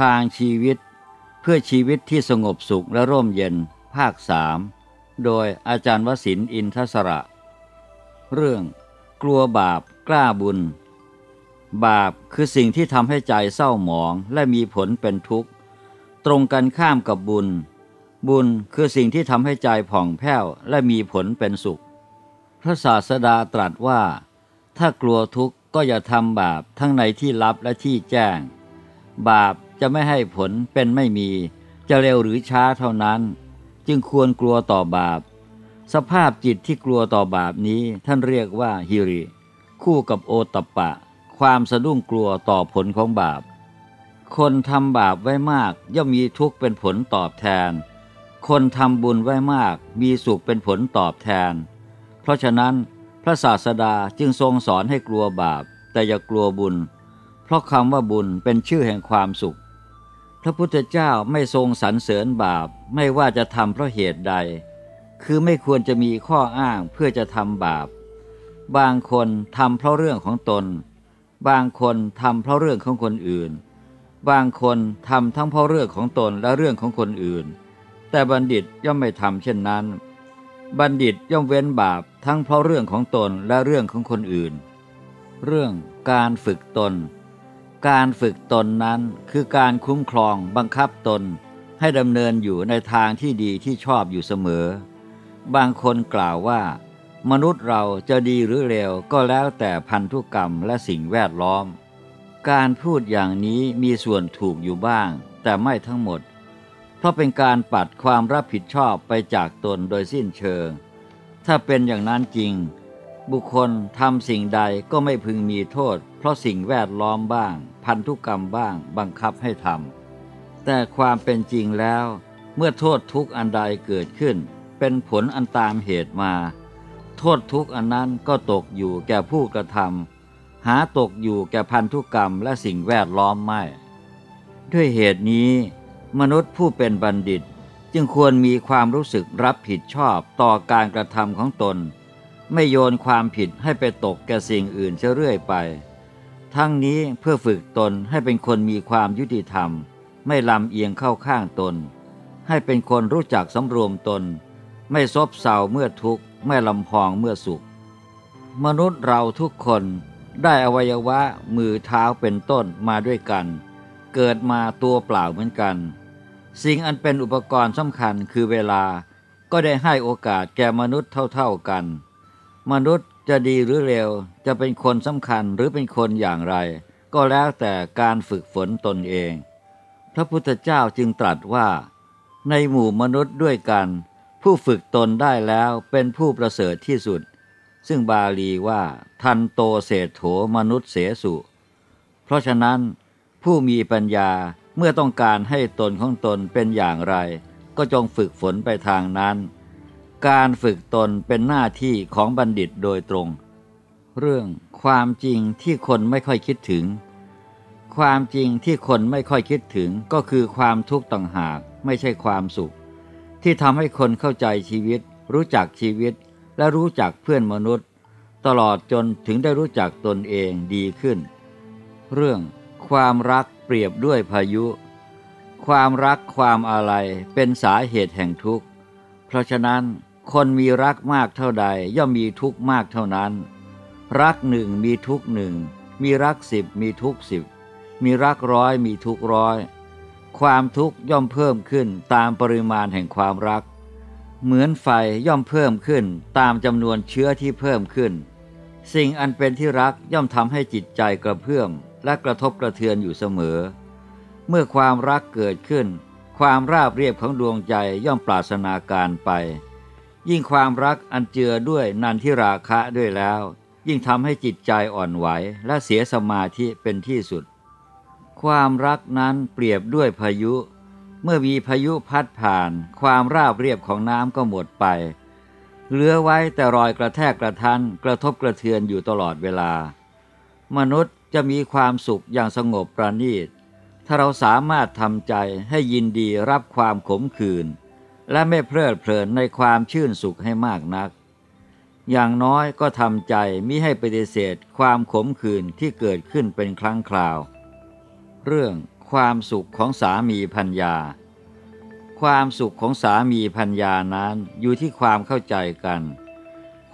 ทางชีวิต เพื่อชีวิตที่สงบสุขและร่มเย็น ภาคสามโดยอาจารย์วสินอินทศระ เรื่อง กลัวบาปกล้าบุญ บาปคือสิ่งที่ทำให้ใจเศร้าหมองและมีผลเป็นทุกข์ ตรงกันข้ามกับบุญ บุญคือสิ่งที่ทำให้ใจผ่องแผ้วและมีผลเป็นสุข พระศาสดาตรัสว่า ถ้ากลัวทุกข์ก็อย่าทำบาปทั้งในที่ลับและที่แจ้ง บาป จะไม่ให้ผลเป็นไม่มี จะเร็วหรือช้าเท่านั้น จึงควรกลัวต่อบาป สภาพจิตที่กลัวต่อบาปนี้ท่านเรียกว่าฮิริ คู่กับโอตปะ ความสะดุ้งกลัวต่อผลของบาป คนทำบาปไว้มากย่อมมีทุกข์เป็นผลตอบแทน คนทำบุญไว้มากมีสุขเป็นผลตอบแทน เพราะฉะนั้นพระศาสดาจึงทรงสอนให้กลัวบาป แต่อย่ากลัวบุญ เพราะคำว่าบุญเป็นชื่อแห่งความสุข พระพุทธเจ้าไม่ทรงสรรเสริญบาปไม่ว่าจะทำเพราะเหตุใด คือไม่ควรจะมีข้ออ้างเพื่อจะทำบาป บางคนทำเพราะเรื่องของตน บางคนทำเพราะเรื่องของคนอื่น บางคนทำทั้งเพราะเรื่องของตนและเรื่องของคนอื่น แต่บัณฑิตย่อมไม่ทำเช่นนั้น บัณฑิตย่อมเว้นบาปทั้งเพราะเรื่องของตนและเรื่องของคนอื่น เรื่องการฝึกตน การฝึกตนนั้นคือการคุ้มครองบังคับตนให้ดำเนินอยู่ในทางที่ดีที่ชอบอยู่เสมอ บางคนกล่าวว่า มนุษย์เราจะดีหรือเลวก็แล้วแต่พันธุกรรมและสิ่งแวดล้อม การพูดอย่างนี้มีส่วนถูกอยู่บ้าง แต่ไม่ทั้งหมด เพราะเป็นการปัดความรับผิดชอบไปจากตนโดยสิ้นเชิง ถ้าเป็นอย่างนั้นจริง บุคคลทำสิ่งใดก็ไม่พึงมีโทษ เพราะสิ่งแวดล้อมบ้าง พันธุกรรมบ้าง บังคับให้ทำแต่ความเป็นจริงแล้ว เมื่อโทษทุกอันใดเกิดขึ้น เป็นผลอันตามเหตุมา โทษทุกอันนั้นก็ตกอยู่แก่ผู้กระทำหาตกอยู่แก่พันธุกรรมและสิ่งแวดล้อมไม่ ด้วยเหตุนี้ มนุษย์ผู้เป็นบัณฑิต จึงควรมีความรู้สึกรับผิดชอบต่อการกระทำของตน ไม่โยนความผิดให้ไปตกแก่สิ่งอื่นเรื่อยไป ทั้งนี้เพื่อฝึกตนให้เป็นคนมีความยุติธรรม ไม่ลำเอียงเข้าข้างตน ให้เป็นคนรู้จักสำรวมตน ไม่ซบเซาเมื่อทุกข์ ไม่ลำพองเมื่อสุข มนุษย์เราทุกคนได้อวัยวะมือเท้าเป็นต้นมาด้วยกัน เกิดมาตัวเปล่าเหมือนกัน สิ่งอันเป็นอุปกรณ์สำคัญคือเวลา ก็ได้ให้โอกาสแก่มนุษย์เท่าๆกัน มนุษย์จะดีหรือเร็ว จะเป็นคนสำคัญหรือเป็นคนอย่างไร ก็แล้วแต่การฝึกฝนตนเอง พระพุทธเจ้าจึงตรัสว่า ในหมู่มนุษย์ด้วยกัน ผู้ฝึกตนได้แล้วเป็นผู้ประเสริฐที่สุด ซึ่งบาลีว่า ทันโตเศรษโถมนุษย์เสสุ เพราะฉะนั้น ผู้มีปัญญาเมื่อต้องการให้ตนของตนเป็นอย่างไร ก็จงฝึกฝนไปทางนั้น การฝึกตนเป็นหน้าที่ของบัณฑิตโดยตรง เรื่องความจริงที่คนไม่ค่อยคิดถึง ความจริงที่คนไม่ค่อยคิดถึงก็คือความทุกข์ต่างหากไม่ใช่ความสุข ที่ทำให้คนเข้าใจชีวิต รู้จักชีวิต และรู้จักเพื่อนมนุษย์ ตลอดจนถึงได้รู้จักตนเองดีขึ้น เรื่องความรักเปรียบด้วยพายุ ความรักความอะไรเป็นสาเหตุแห่งทุกข์ เพราะฉะนั้น คนมีรักมากเท่าใดย่อมมีทุกข์มากเท่านั้น รักหนึ่งมีทุกข์หนึ่ง มีรักสิบมีทุกข์สิบ มีรักร้อยมีทุกข์ร้อย ความทุกข์ย่อมเพิ่มขึ้นตามปริมาณแห่งความรัก เหมือนไฟย่อมเพิ่มขึ้นตามจำนวนเชื้อที่เพิ่มขึ้น สิ่งอันเป็นที่รักย่อมทำให้จิตใจกระเพื่อมและกระทบกระเทือนอยู่เสมอ เมื่อความรักเกิดขึ้น ความราบเรียบของดวงใจย่อมปราศนาการไป ยิ่งความรักอันเจือด้วยนันทิราคะด้วยแล้ว ยิ่งทำให้จิตใจอ่อนไหวและเสียสมาธิเป็นที่สุด ความรักนั้นเปรียบด้วยพายุ เมื่อมีพายุพัดผ่าน ความราบเรียบของน้ำก็หมดไป เหลือไว้แต่รอยกระแทกกระทันกระทบกระเทือนอยู่ตลอดเวลา มนุษย์จะมีความสุขอย่างสงบประณีต ถ้าเราสามารถทำใจให้ยินดีรับความขมขื่น และไม่เพลิดเพลินในความชื่นสุขให้มากนัก อย่างน้อยก็ทำใจมิให้ปฏิเสธความขมขื่นที่เกิดขึ้นเป็นครั้งคราว เรื่องความสุขของสามีพัญญา ความสุขของสามีพัญญานั้นอยู่ที่ความเข้าใจกัน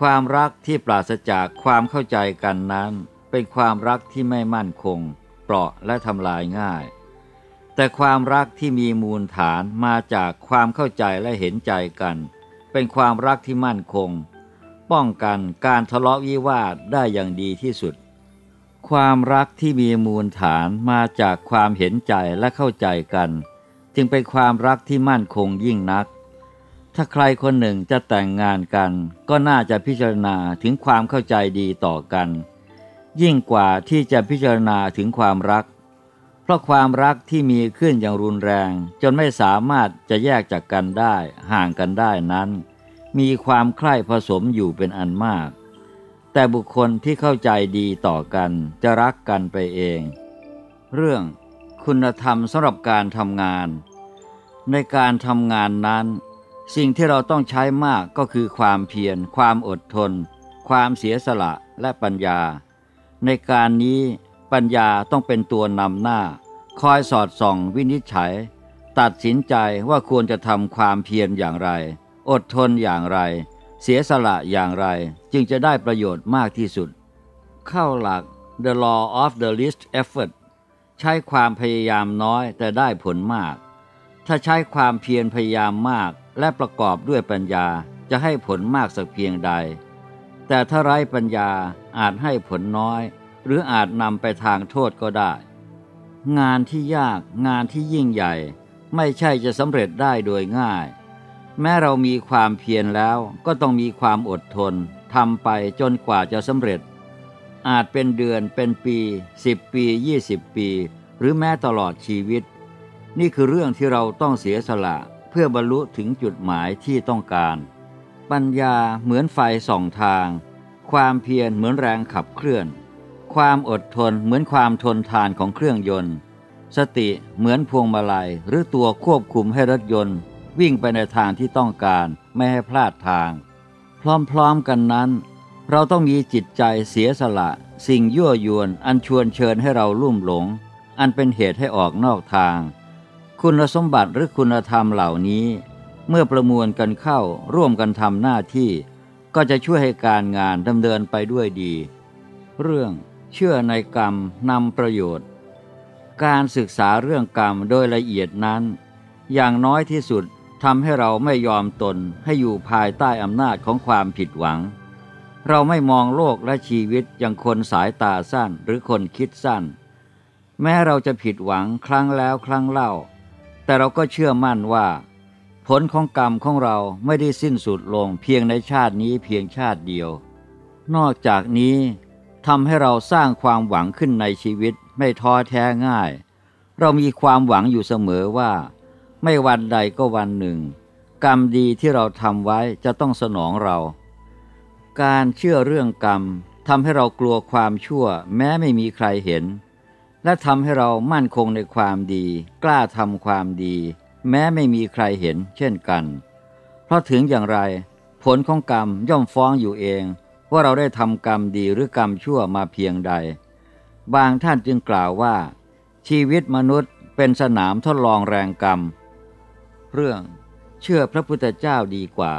ความรักที่ปราศจากความเข้าใจกันนั้น เป็นความรักที่ไม่มั่นคง เปราะและทำลายง่าย แต่ความรักที่มีมูลฐานมาจากความเข้าใจและเห็นใจกัน เป็นความรักที่มั่นคง ป้องกันการทะเลาะวิวาทได้อย่างดีที่สุด ความรักที่มีมูลฐานมาจากความเห็นใจและเข้าใจกัน จึงเป็นความรักที่มั่นคงยิ่งนัก ถ้าใครคนหนึ่งจะแต่งงานกัน ก็น่าจะพิจารณาถึงความเข้าใจดีต่อกัน ยิ่งกว่าที่จะพิจารณาถึงความรัก เพราะความรักที่มีขึ้นอย่างรุนแรง จนไม่สามารถจะแยกจากกันได้ ห่างกันได้นั้น มีความใคร่ผสมอยู่เป็นอันมาก แต่บุคคลที่เข้าใจดีต่อกันจะรักกันไปเอง เรื่องคุณธรรมสำหรับการทำงาน ในการทำงานนั้น สิ่งที่เราต้องใช้มากก็คือความเพียร ความอดทน ความเสียสละและปัญญา ในการนี้ ปัญญาต้องเป็นตัวนำหน้า คอยสอดส่องวินิจฉัย ตัดสินใจว่าควรจะทำความเพียรอย่างไร อดทนอย่างไร เสียสละอย่างไร จึงจะได้ประโยชน์มากที่สุด เข้าหลัก the law of the least effort ใช้ความพยายามน้อยแต่ได้ผลมาก ถ้าใช้ความเพียรพยายามมากและประกอบด้วยปัญญาจะให้ผลมากสักเพียงใด แต่ถ้าไร้ปัญญาอาจให้ผลน้อย หรืออาจนำไปทางโทษก็ได้ งานที่ยากงานที่ยิ่งใหญ่ ไม่ใช่จะสำเร็จได้โดยง่าย แม้เรามีความเพียรแล้วก็ต้องมีความอดทนทำไปจนกว่าจะสำเร็จ อาจเป็นเดือนเป็นปีสิบปียี่สิบปี หรือแม้ตลอดชีวิต นี่คือเรื่องที่เราต้องเสียสละเพื่อบรรลุถึงจุดหมายที่ต้องการ ปัญญาเหมือนไฟส่องทาง ความเพียรเหมือนแรงขับเคลื่อน ความอดทนเหมือนความทนทานของเครื่องยนต์ สติเหมือนพวงมาลัยหรือตัวควบคุมให้รถยนต์ วิ่งไปในทางที่ต้องการไม่ให้พลาดทาง พร้อมๆกันนั้น เราต้องมีจิตใจเสียสละ สิ่งยั่วยวนอันชวนเชิญให้เราลุ่มหลง อันเป็นเหตุให้ออกนอกทาง คุณสมบัติหรือคุณธรรมเหล่านี้ เมื่อประมวลกันเข้าร่วมกันทำหน้าที่ ก็จะช่วยให้การงานดำเนินไปด้วยดีเรื่อง เชื่อในกรรมนำประโยชน์ การศึกษาเรื่องกรรมโดยละเอียดนั้น อย่างน้อยที่สุดทำให้เราไม่ยอมตนให้อยู่ภายใต้อำนาจของความผิดหวัง เราไม่มองโลกและชีวิตอย่างคนสายตาสั้นหรือคนคิดสั้น แม้เราจะผิดหวังครั้งแล้วครั้งเล่า แต่เราก็เชื่อมั่นว่า ผลของกรรมของเราไม่ได้สิ้นสุดลงเพียงในชาตินี้เพียงชาติเดียว นอกจากนี้ ทำให้เราสร้างความหวังขึ้นในชีวิตไม่ท้อแท้ง่าย เรามีความหวังอยู่เสมอว่า ไม่วันใดก็วันหนึ่ง กรรมดีที่เราทำไว้จะต้องสนองเรา การเชื่อเรื่องกรรมทำให้เรากลัวความชั่ว แม้ไม่มีใครเห็น และทำให้เรามั่นคงในความดี กล้าทำความดี แม้ไม่มีใครเห็นเช่นกัน เพราะถึงอย่างไร ผลของกรรมย่อมฟ้องอยู่เอง ว่าเราได้ทำกรรมดีหรือกรรมชั่วมาเพียงใด บางท่านจึงกล่าวว่า ชีวิตมนุษย์เป็นสนามทดลองแรงกรรม เรื่องเชื่อพระพุทธเจ้าดีกว่า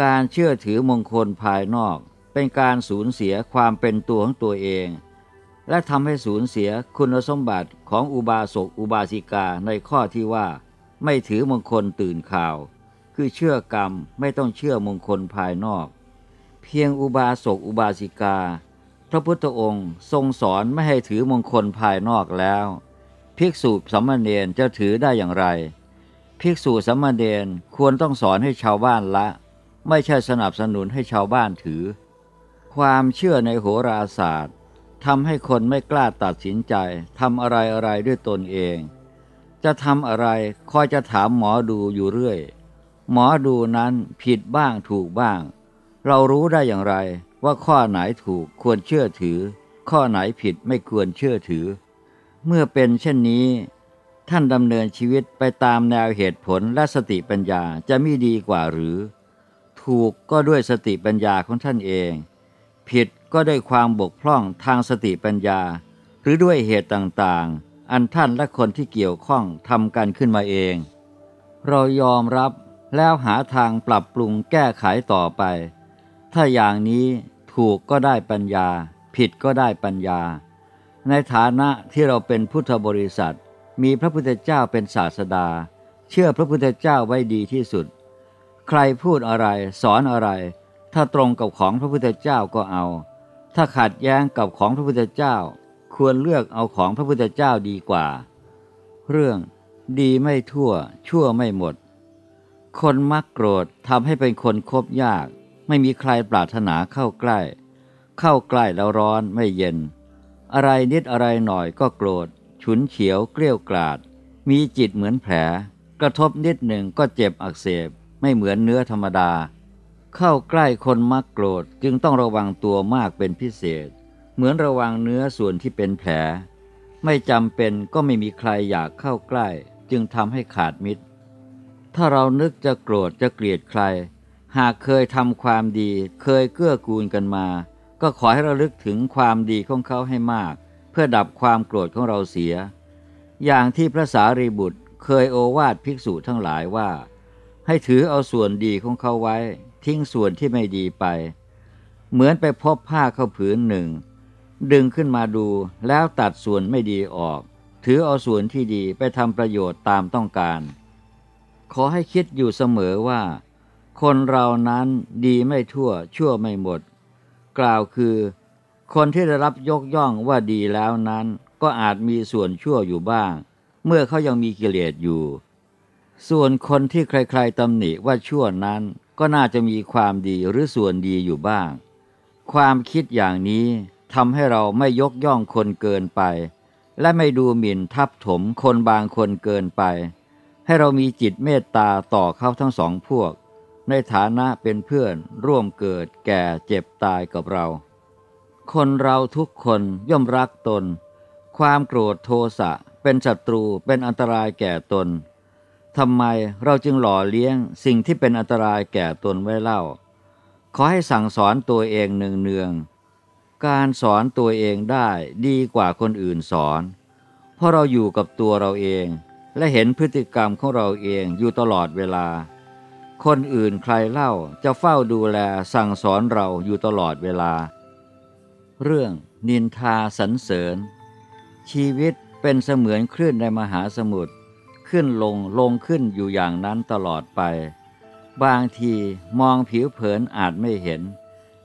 การเชื่อถือมงคลภายนอก เป็นการสูญเสียความเป็นตัวของตัวเอง และทำให้สูญเสียคุณสมบัติของอุบาสกอุบาสิกาในข้อที่ว่า ไม่ถือมงคลตื่นข่าว คือเชื่อกรรมไม่ต้องเชื่อมงคลภายนอก เพียงอุบาสกอุบาสิกา พระพุทธองค์ทรงสอนไม่ให้ถือมงคลภายนอกแล้ว ภิกษุสมณเณรจะถือได้อย่างไร ภิกษุสมณเณรควรต้องสอนให้ชาวบ้านละ ไม่ใช่สนับสนุนให้ชาวบ้านถือ ความเชื่อในโหราศาสตร์ทำให้คนไม่กล้าตัดสินใจทำอะไรอะไรด้วยตนเอง จะทำอะไรคอยจะถามหมอดูอยู่เรื่อย หมอดูนั้นผิดบ้างถูกบ้าง เรารู้ได้อย่างไรว่าข้อไหนถูกควรเชื่อถือ ข้อไหนผิดไม่ควรเชื่อถือ เมื่อเป็นเช่นนี้ ท่านดำเนินชีวิตไปตามแนวเหตุผลและสติปัญญาจะไม่ดีกว่าหรือ ถูกก็ด้วยสติปัญญาของท่านเอง ผิดก็ด้วยความบกพร่องทางสติปัญญา หรือด้วยเหตุต่างๆ อันท่านและคนที่เกี่ยวข้องทำกันขึ้นมาเอง เรายอมรับแล้วหาทางปรับปรุงแก้ไขต่อไป ถ้าอย่างนี้ถูกก็ได้ปัญญา ผิดก็ได้ปัญญา ในฐานะที่เราเป็นพุทธบริษัท มีพระพุทธเจ้าเป็นศาสดา เชื่อพระพุทธเจ้าไว้ดีที่สุด ใครพูดอะไรสอนอะไร ถ้าตรงกับของพระพุทธเจ้าก็เอา ถ้าขัดแย้งกับของพระพุทธเจ้า ควรเลือกเอาของพระพุทธเจ้าดีกว่า เรื่องดีไม่ทั่ว ชั่วไม่หมด คนมักโกรธทำให้เป็นคนคบยาก ไม่มีใครปรารถนาเข้าใกล้ เข้าใกล้แล้วร้อนไม่เย็น อะไรนิดอะไรหน่อยก็โกรธ ฉุนเฉียวเกลี้ยวกราด มีจิตเหมือนแผล กระทบนิดหนึ่งก็เจ็บอักเสบ ไม่เหมือนเนื้อธรรมดา เข้าใกล้คนมักโกรธจึงต้องระวังตัวมากเป็นพิเศษ เหมือนระวังเนื้อส่วนที่เป็นแผล ไม่จำเป็นก็ไม่มีใครอยากเข้าใกล้ จึงทำให้ขาดมิตร ถ้าเรานึกจะโกรธจะเกลียดใคร หากเคยทำความดี เคยเกื้อกูลกันมา ก็ขอให้ระลึกถึงความดีของเขาให้มาก เพื่อดับความโกรธของเราเสีย อย่างที่พระสารีบุตรเคยโอวาทภิกษุทั้งหลายว่า ให้ถือเอาส่วนดีของเขาไว้ ทิ้งส่วนที่ไม่ดีไป เหมือนไปพบผ้าเข้าผืนหนึ่ง ดึงขึ้นมาดูแล้วตัดส่วนไม่ดีออก ถือเอาส่วนที่ดีไปทำประโยชน์ตามต้องการ ขอให้คิดอยู่เสมอว่า คนเรานั้นดีไม่ทั่วชั่วไม่หมด กล่าวคือ คนที่ได้รับยกย่องว่าดีแล้วนั้น ก็อาจมีส่วนชั่วอยู่บ้าง เมื่อเขายังมีกิเลสอยู่ ส่วนคนที่ใครๆตำหนิว่าชั่วนั้นก็น่าจะมีความดีหรือส่วนดีอยู่บ้าง ความคิดอย่างนี้ทำให้เราไม่ยกย่องคนเกินไป และไม่ดูหมิ่นทับถมคนบางคนเกินไป ให้เรามีจิตเมตตาต่อเขาทั้งสองพวก ในฐานะเป็นเพื่อนร่วมเกิดแก่เจ็บตายกับเรา คนเราทุกคนย่อมรักตน ความโกรธโทสะเป็นศัตรูเป็นอันตรายแก่ตนทำไมเราจึงหล่อเลี้ยงสิ่งที่เป็นอันตรายแก่ตนไว้เล่า ขอให้สั่งสอนตัวเองเนืองๆการสอนตัวเองได้ดีกว่าคนอื่นสอน เพราะเราอยู่กับตัวเราเอง และเห็นพฤติกรรมของเราเองอยู่ตลอดเวลา คนอื่นใครเล่าจะเฝ้าดูแลสั่งสอนเราอยู่ตลอดเวลา เรื่องนินทาสรรเสริญ ชีวิตเป็นเสมือนคลื่นในมหาสมุทรขึ้นลงลงขึ้นอยู่อย่างนั้นตลอดไป บางทีมองผิวเผินอาจไม่เห็น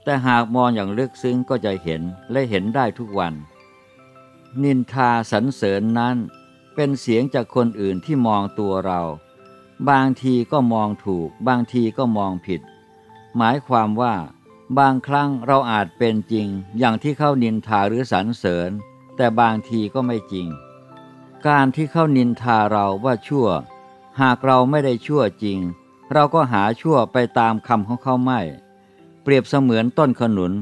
แต่หากมองอย่างลึกซึ้งก็จะเห็นและเห็นได้ทุกวัน นินทาสรรเสริญนั้นเป็นเสียงจากคนอื่นที่มองตัวเรา บางทีก็มองถูก บางทีก็มองผิด หมายความว่า บางครั้งเราอาจเป็นจริง อย่างที่เขานินทาหรือสรรเสริญ แต่บางทีก็ไม่จริง การที่เขานินทาเราว่าชั่ว หากเราไม่ได้ชั่วจริง เราก็หาชั่วไปตามคำของเขาไม่ เปรียบเสมือนต้นขนุน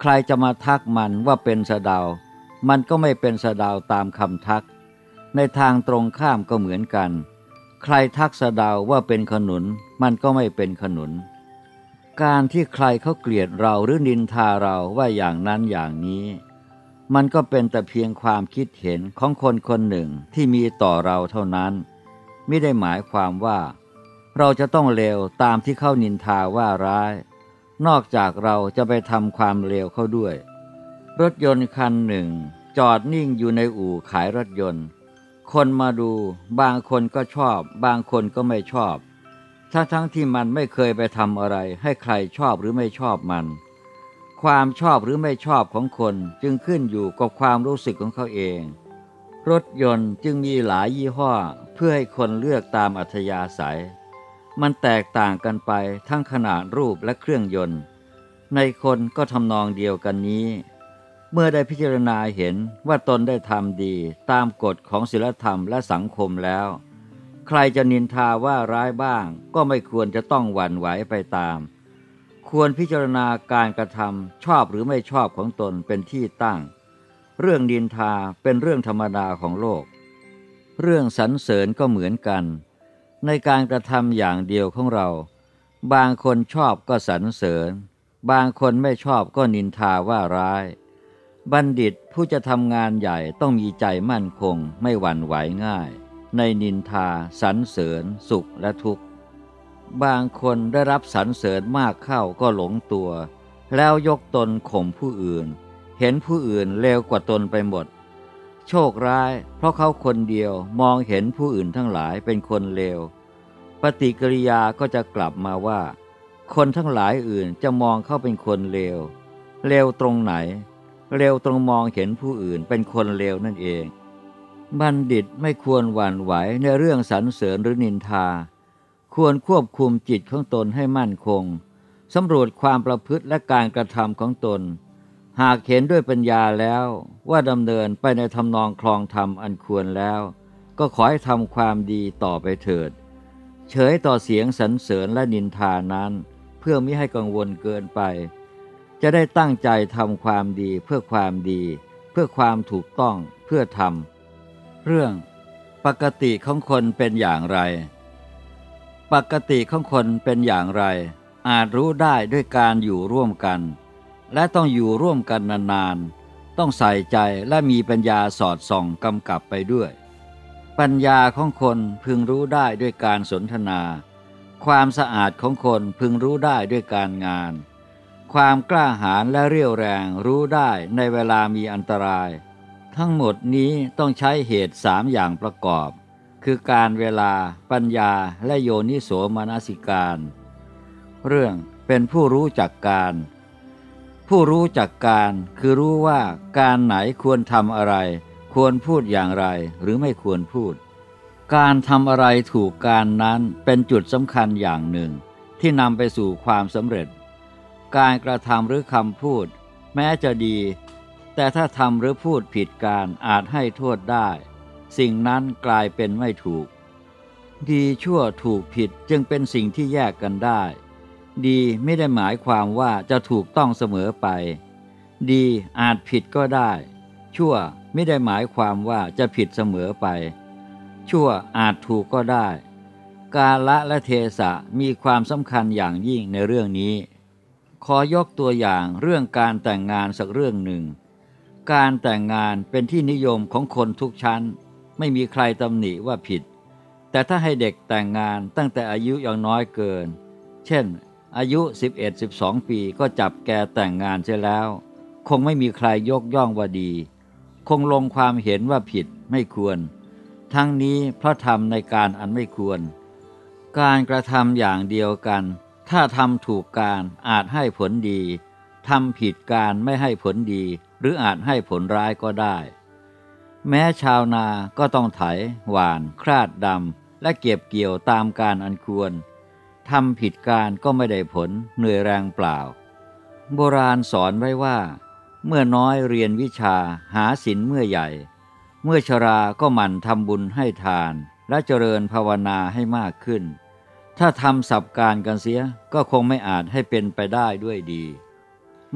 ใครจะมาทักมันว่าเป็นสะดาว มันก็ไม่เป็นสะดาวตามคำทัก ในทางตรงข้ามก็เหมือนกัน ใครทักสะเดาว่าเป็นขนุนมันก็ไม่เป็นขนุน การที่ใครเขาเกลียดเราหรือนินทาเราว่าอย่างนั้นอย่างนี้ มันก็เป็นแต่เพียงความคิดเห็นของคนคนหนึ่งที่มีต่อเราเท่านั้น ไม่ได้หมายความว่า เราจะต้องเลวตามที่เขานินทาว่าร้าย นอกจากเราจะไปทำความเลวเข้าด้วย รถยนต์คันหนึ่ง จอดนิ่งอยู่ในอู่ขายรถยนต์ คนมาดู บางคนก็ชอบ บางคนก็ไม่ชอบ ทั้งทั้งที่มันไม่เคยไปทำอะไร ให้ใครชอบหรือไม่ชอบมัน ความชอบหรือไม่ชอบของคนจึงขึ้นอยู่กับความรู้สึกของเขาเอง รถยนต์จึงมีหลายยี่ห้อเพื่อให้คนเลือกตามอัธยาศัย มันแตกต่างกันไปทั้งขนาดรูปและเครื่องยนต์ ในคนก็ทำนองเดียวกันนี้ เมื่อได้พิจารณาเห็นว่าตนได้ทำดีตามกฎของศีลธรรมและสังคมแล้ว ใครจะนินทาว่าร้ายบ้าง ก็ไม่ควรจะต้องหวั่นไหวไปตาม ควรพิจารณาการกระทำชอบหรือไม่ชอบของตนเป็นที่ตั้ง เรื่องดินทาเป็นเรื่องธรรมดาของโลก เรื่องสรรเสริญก็เหมือนกัน ในการกระทำอย่างเดียวของเรา บางคนชอบก็สรรเสริญ บางคนไม่ชอบก็นินทาว่าร้าย บัณฑิตผู้จะทำงานใหญ่ต้องมีใจมั่นคงไม่หวั่นไหวง่าย ในนินทาสรรเสริญ สุขและทุกข์ บางคนได้รับสรรเสริญมากเข้าก็หลงตัว แล้วยกตนข่มผู้อื่น เห็นผู้อื่นเลวกว่าตนไปหมด โชคร้ายเพราะเขาคนเดียวมองเห็นผู้อื่นทั้งหลายเป็นคนเลวปฏิกิริยาก็จะกลับมาว่า คนทั้งหลายอื่นจะมองเขาเป็นคนเลวเลวตรงไหน เร็วตรงมองเห็นผู้อื่นเป็นคนเลวนั่นเอง บัณฑิตไม่ควรหวั่นไหวในเรื่องสรรเสริญหรือนินทา ควรควบคุมจิตของตนให้มั่นคงสำรวจความประพฤติและการกระทำของตน หากเห็นด้วยปัญญาแล้วว่าดำเนินไปในทำนองคลองธรรมอันควรแล้ว ก็ขอให้ทำความดีต่อไปเถิด เฉยต่อเสียงสรรเสริญและนินทานั้น เพื่อไม่ให้กังวลเกินไป จะได้ตั้งใจทำความดีเพื่อความดี เพื่อความถูกต้องเพื่อทำเรื่องปกติของคนเป็นอย่างไร ปกติของคนเป็นอย่างไร อาจรู้ได้ด้วยการอยู่ร่วมกัน และต้องอยู่ร่วมกันนานๆ ต้องใส่ใจและมีปัญญาสอดส่องกำกับไปด้วย ปัญญาของคนพึงรู้ได้ด้วยการสนทนา ความสะอาดของคนพึงรู้ได้ด้วยการงาน ความกล้าหาญและเรี่ยวแรงรู้ได้ในเวลามีอันตราย ทั้งหมดนี้ต้องใช้เหตุสามอย่างประกอบ คือการเวลา ปัญญาและโยนิโสมนสิการ เรื่องเป็นผู้รู้จักการ ผู้รู้จักการคือรู้ว่าการไหนควรทำอะไร ควรพูดอย่างไรหรือไม่ควรพูด การทำอะไรถูกการนั้นเป็นจุดสำคัญอย่างหนึ่ง ที่นำไปสู่ความสำเร็จ การกระทำหรือคำพูด แม้จะดี แต่ถ้าทำหรือพูดผิดการอาจให้โทษได้ สิ่งนั้นกลายเป็นไม่ถูก ดีชั่วถูกผิดจึงเป็นสิ่งที่แยกกันได้ ดีไม่ได้หมายความว่าจะถูกต้องเสมอไป ดีอาจผิดก็ได้ ชั่วไม่ได้หมายความว่าจะผิดเสมอไป ชั่วอาจถูกก็ได้ กาละและเทศะมีความสำคัญอย่างยิ่งในเรื่องนี้ ขอยกตัวอย่างเรื่องการแต่งงานสักเรื่องหนึ่ง การแต่งงานเป็นที่นิยมของคนทุกชั้น ไม่มีใครตำหนิว่าผิด แต่ถ้าให้เด็กแต่งงานตั้งแต่อายุยังน้อยเกิน เช่น อายุ 11-12 ปีก็จับแกแต่งงานเสียแล้ว คงไม่มีใครยกย่องว่าดี คงลงความเห็นว่าผิดไม่ควร ทั้งนี้เพราะทำในการอันไม่ควร การกระทำอย่างเดียวกัน ถ้าทำถูกการอาจให้ผลดีทำผิดการไม่ให้ผลดี หรืออาจให้ผลร้ายก็ได้ แม้ชาวนาก็ต้องไถ หวาน คราดดำ และเก็บเกี่ยวตามการอันควรทำผิดการก็ไม่ได้ผลเหนื่อยแรงเปล่า โบราณสอนไว้ว่า เมื่อน้อยเรียนวิชาหาศิลเมื่อใหญ่ เมื่อชราก็หมั่นทำบุญให้ทาน และเจริญภาวนาให้มากขึ้น ถ้าทำสับการกันเสียก็คงไม่อาจให้เป็นไปได้ด้วยดี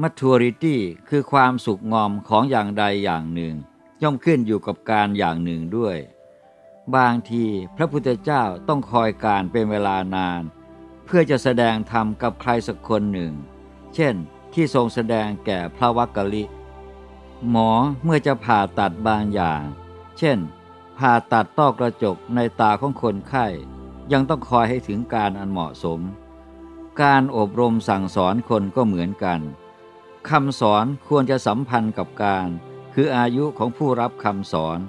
maturity คือความสุขงอมของอย่างใดอย่างหนึ่ง ย่อมขึ้นอยู่กับการอย่างหนึ่งด้วย บางทีพระพุทธเจ้าต้องคอยการเป็นเวลานาน เพื่อจะแสดงธรรมกับใครสักคนหนึ่ง เช่น ที่ทรงแสดงแก่พระวักกะลิ หมอเมื่อจะผ่าตัดบางอย่าง เช่น ผ่าตัดต้อกระจกในตาของคนไข้ ยังต้องคอยให้ถึงการอันเหมาะสม การอบรมสั่งสอนคนก็เหมือนกันคำสอนควรจะสัมพันธ์กับการ คืออายุของผู้รับคำสอน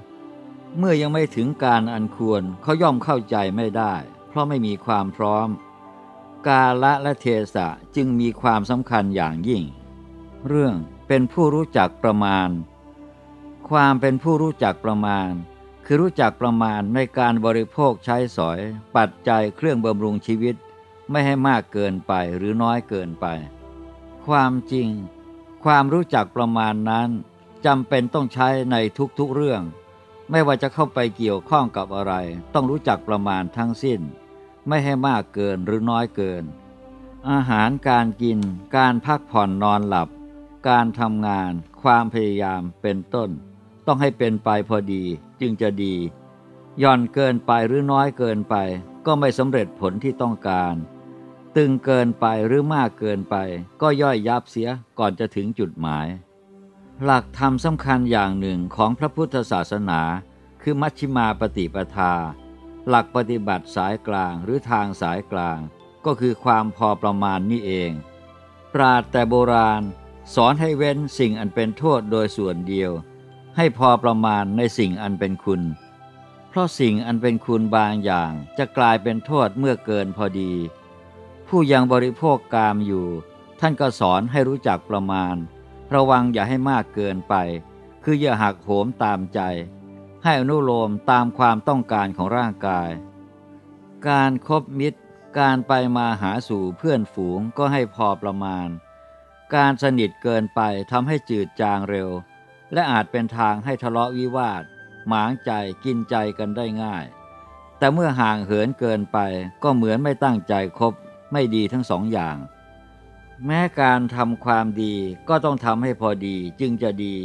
เมื่อยังไม่ถึงการอันควรเขาย่อมเข้าใจไม่ได้ เพราะไม่มีความพร้อม กาละและเทศะจึงมีความสำคัญอย่างยิ่ง เรื่องเป็นผู้รู้จักประมาณ ความเป็นผู้รู้จักประมาณ คือรู้จักประมาณในการบริโภคใช้สอย ปัจจัยเครื่องบำรุงชีวิต ไม่ให้มากเกินไปหรือน้อยเกินไป ความจริง ความรู้จักประมาณนั้นจำเป็นต้องใช้ในทุกๆเรื่อง ไม่ว่าจะเข้าไปเกี่ยวข้องกับอะไร ต้องรู้จักประมาณทั้งสิ้น ไม่ให้มากเกินหรือน้อยเกิน อาหารการกิน การพักผ่อนนอนหลับ การทำงาน ความพยายามเป็นต้น ต้องให้เป็นไปพอดีจึงจะดีย่อนเกินไปหรือน้อยเกินไปก็ไม่สำเร็จผลที่ต้องการ ตึงเกินไปหรือมากเกินไป ก็ย่อยยับเสียก่อนจะถึงจุดหมาย หลักธรรมสำคัญอย่างหนึ่งของพระพุทธศาสนา คือมัชฌิมาปฏิปทา หลักปฏิบัติสายกลางหรือทางสายกลาง ก็คือความพอประมาณนี่เอง ปราดแต่โบราณ สอนให้เว้นสิ่งอันเป็นโทษโดยส่วนเดียว ให้พอประมาณในสิ่งอันเป็นคุณ เพราะสิ่งอันเป็นคุณบางอย่างจะกลายเป็นโทษเมื่อเกินพอดี ผู้ยังบริโภคกามอยู่ ท่านก็สอนให้รู้จักประมาณ ระวังอย่าให้มากเกินไป คืออย่าหักโหมตามใจ ให้อนุโลมตามความต้องการของร่างกาย การครบมิตร การไปมาหาสู่เพื่อนฝูงก็ให้พอประมาณ การสนิทเกินไปทำให้จืดจางเร็ว และอาจเป็นทางให้ทะเลาะวิวาท หมางใจกินใจกันได้ง่าย แต่เมื่อห่างเหินเกินไปก็เหมือนไม่ตั้งใจคบไม่ดีทั้งสองอย่าง แม้การทำความดีก็ต้องทำให้พอดีจึงจะดี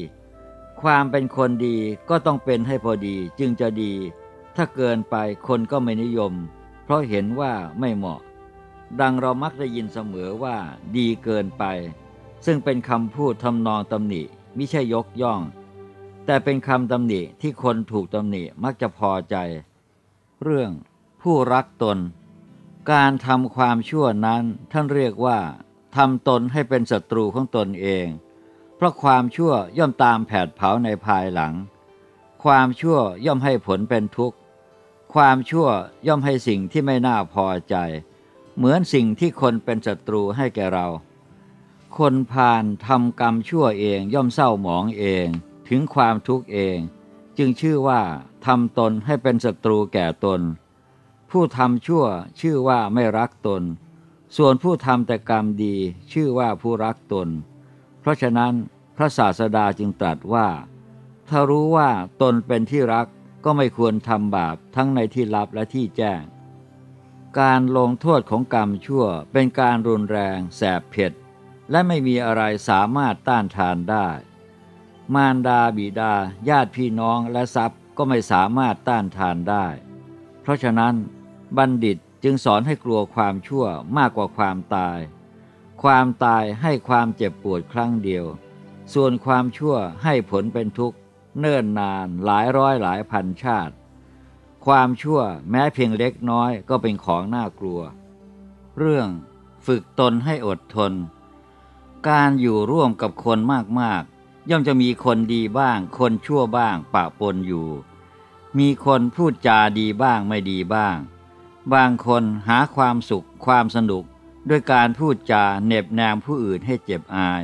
ความเป็นคนดีก็ต้องเป็นให้พอดีจึงจะดี ถ้าเกินไปคนก็ไม่นิยม เพราะเห็นว่าไม่เหมาะ ดังเรามักได้ยินเสมอว่าดีเกินไป ซึ่งเป็นคำพูดทำนองตำหนิ ม่ใช่ยกย่อง แต่เป็นคำตำหนิที่คนถูกตำหนิมักจะพอใจ เรื่องผู้รักตน การทำความชั่วนั้นท่านเรียกว่าทำตนให้เป็นศัตรูของตนเอง เพราะความชั่วย่อมตามแผดเผาในภายหลัง ความชั่วย่อมให้ผลเป็นทุกข์ ความชั่วย่อมให้สิ่งที่ไม่น่าพอใจ เหมือนสิ่งที่คนเป็นศัตรูให้แก่เรา คนพาลทำกรรมชั่วเองย่อมเศร้าหมองเอง ถึงความทุกข์เอง จึงชื่อว่าทำตนให้เป็นศัตรูแก่ตน ผู้ทำชั่วชื่อว่าไม่รักตน ส่วนผู้ทำแต่กรรมดีชื่อว่าผู้รักตน เพราะฉะนั้นพระศาสดาจึงตรัสว่า ถ้ารู้ว่าตนเป็นที่รักก็ไม่ควรทำบาปทั้งในที่ลับและที่แจ้ง การลงโทษของกรรมชั่วเป็นการรุนแรงแสบเผ็ด และไม่มีอะไรสามารถต้านทานได้ มารดาบิดา ญาติพี่น้องและทรัพย์ก็ไม่สามารถต้านทานได้ เพราะฉะนั้นบัณฑิตจึงสอนให้กลัวความชั่วมากกว่าความตาย ความตายให้ความเจ็บปวดครั้งเดียว ส่วนความชั่วให้ผลเป็นทุกข์ เนิ่นนานหลายร้อยหลายพันชาติ ความชั่วแม้เพียงเล็กน้อยก็เป็นของน่ากลัว เรื่องฝึกตนให้อดทน การอยู่ร่วมกับคนมากๆ ย่อมจะมีคนดีบ้าง คนชั่วบ้าง ปะปนอยู่ มีคนพูดจาดีบ้างไม่ดีบ้าง บางคนหาความสุขความสนุก ด้วยการพูดจาเน็บแนมผู้อื่นให้เจ็บอาย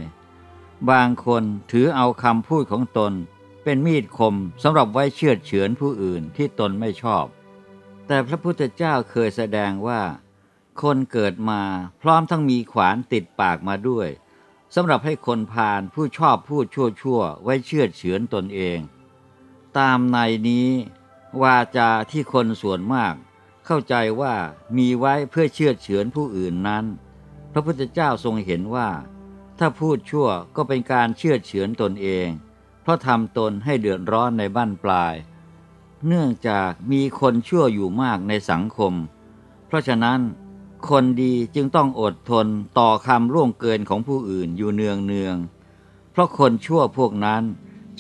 บางคนถือเอาคำพูดของตน เป็นมีดคมสำหรับไว้เชือดเฉือนผู้อื่นที่ตนไม่ชอบ แต่พระพุทธเจ้าเคยแสดงว่า คนเกิดมาพร้อมทั้งมีขวานติดปากมาด้วย สำหรับให้คนพาลผู้ชอบพูดชั่วๆไว้เชื่อเฉือนตนเอง ตามในนี้ วาจาที่คนส่วนมาก เข้าใจว่ามีไว้เพื่อเชื่อเฉือนผู้อื่นนั้น พระพุทธเจ้าทรงเห็นว่า ถ้าพูดชั่วก็เป็นการเชื่อเฉือนตนเอง เพราะทำตนให้เดือดร้อนในบ้านปลาย เนื่องจากมีคนชั่วอยู่มากในสังคม เพราะฉะนั้น คนดีจึงต้องอดทนต่อคำล่วงเกินของผู้อื่นอยู่เนืองเนือง เพราะคนชั่วพวกนั้น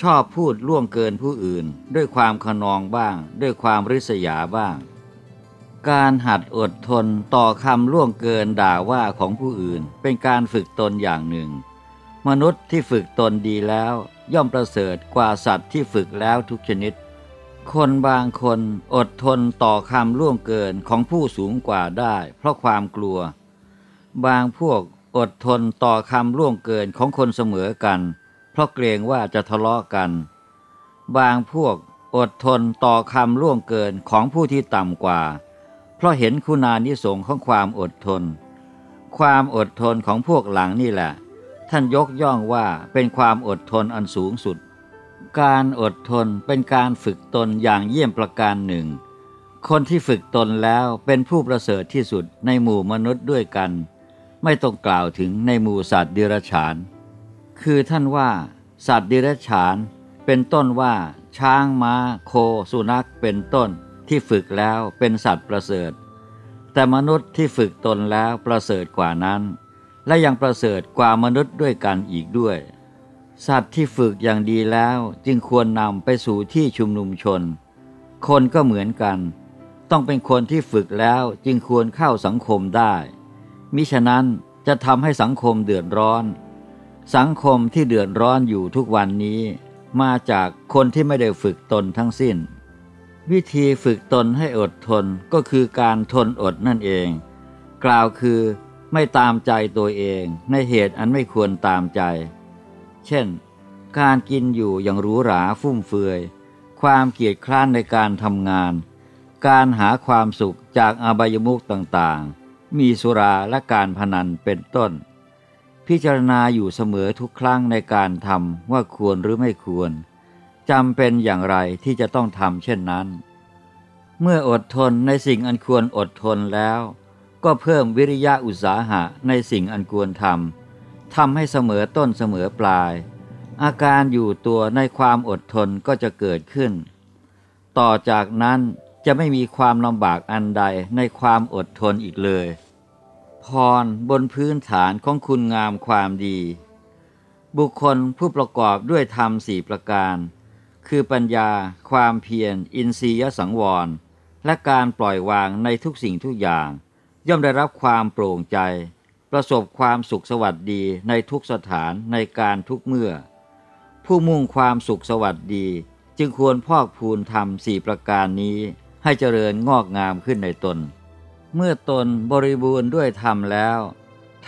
ชอบพูดล่วงเกินผู้อื่น ด้วยความขนองบ้าง ด้วยความริษยาบ้าง การหัดอดทนต่อคำล่วงเกินด่าว่าของผู้อื่น เป็นการฝึกตนอย่างหนึ่ง มนุษย์ที่ฝึกตนดีแล้ว ย่อมประเสริฐกว่าสัตว์ที่ฝึกแล้วทุกชนิด คนบางคนอดทนต่อคำล่วงเกินของผู้สูงกว่าได้ เพราะความกลัว บางพวกอดทนต่อคำล่วงเกินของคนเสมอกัน เพราะเกรงว่าจะทะเลาะกัน บางพวกอดทนต่อคำล่วงเกินของผู้ที่ต่ำกว่า เพราะเห็นคุณานิสงของความอดทน ความอดทนของพวกหลังนี่แหละ ท่านยกย่องว่าเป็นความอดทนอันสูงสุด การอดทนเป็นการฝึกตนอย่างเยี่ยมประการหนึ่ง คนที่ฝึกตนแล้วเป็นผู้ประเสริฐที่สุดในหมู่มนุษย์ด้วยกัน ไม่ต้องกล่าวถึงในหมู่สัตว์เดรัจฉาน คือท่านว่า สัตว์เดรัจฉาน เป็นต้นว่า ช้างม้า โค สุนัขเป็นต้น ที่ฝึกแล้วเป็นสัตว์ประเสริฐ แต่มนุษย์ที่ฝึกตนแล้วประเสริฐกว่านั้น และยังประเสริฐกว่ามนุษย์ด้วยกันอีกด้วย สัตว์ที่ฝึกอย่างดีแล้วจึงควรนำไปสู่ที่ชุมนุมชน คนก็เหมือนกัน ต้องเป็นคนที่ฝึกแล้วจึงควรเข้าสังคมได้ มิฉะนั้นจะทำให้สังคมเดือดร้อน สังคมที่เดือดร้อนอยู่ทุกวันนี้ มาจากคนที่ไม่ได้ฝึกตนทั้งสิ้น วิธีฝึกตนให้อดทนก็คือการทนอดนั่นเอง กล่าวคือไม่ตามใจตัวเองในเหตุอันไม่ควรตามใจ เช่น การกินอยู่อย่างหรูหราฟุ่มเฟือย ความเกียจคร้านในการทำงาน การหาความสุขจากอบายมุขต่างๆ มีสุราและการพนันเป็นต้น พิจารณาอยู่เสมอทุกครั้งในการทำว่าควรหรือไม่ควรจำเป็นอย่างไรที่จะต้องทำเช่นนั้น เมื่ออดทนในสิ่งอันควรอดทนแล้ว ก็เพิ่มวิริยะอุตสาหะในสิ่งอันควรทำ ทำให้เสมอต้นเสมอปลาย อาการอยู่ตัวในความอดทนก็จะเกิดขึ้น ต่อจากนั้นจะไม่มีความลำบากอันใดในความอดทนอีกเลย พรบนพื้นฐานของคุณงามความดี บุคคลผู้ประกอบด้วยธรรมสี่ประการ คือปัญญา ความเพียร อินทรียสังวร และการปล่อยวางในทุกสิ่งทุกอย่าง ย่อมได้รับความโปร่งใจ ประสบความสุขสวัสดีในทุกสถานในการทุกเมื่อ ผู้มุ่งความสุขสวัสดีจึงควรพอกพูนธรรมสี่ประการนี้ให้เจริญงอกงามขึ้นในตน เมื่อตนบริบูรณ์ด้วยธรรมแล้ว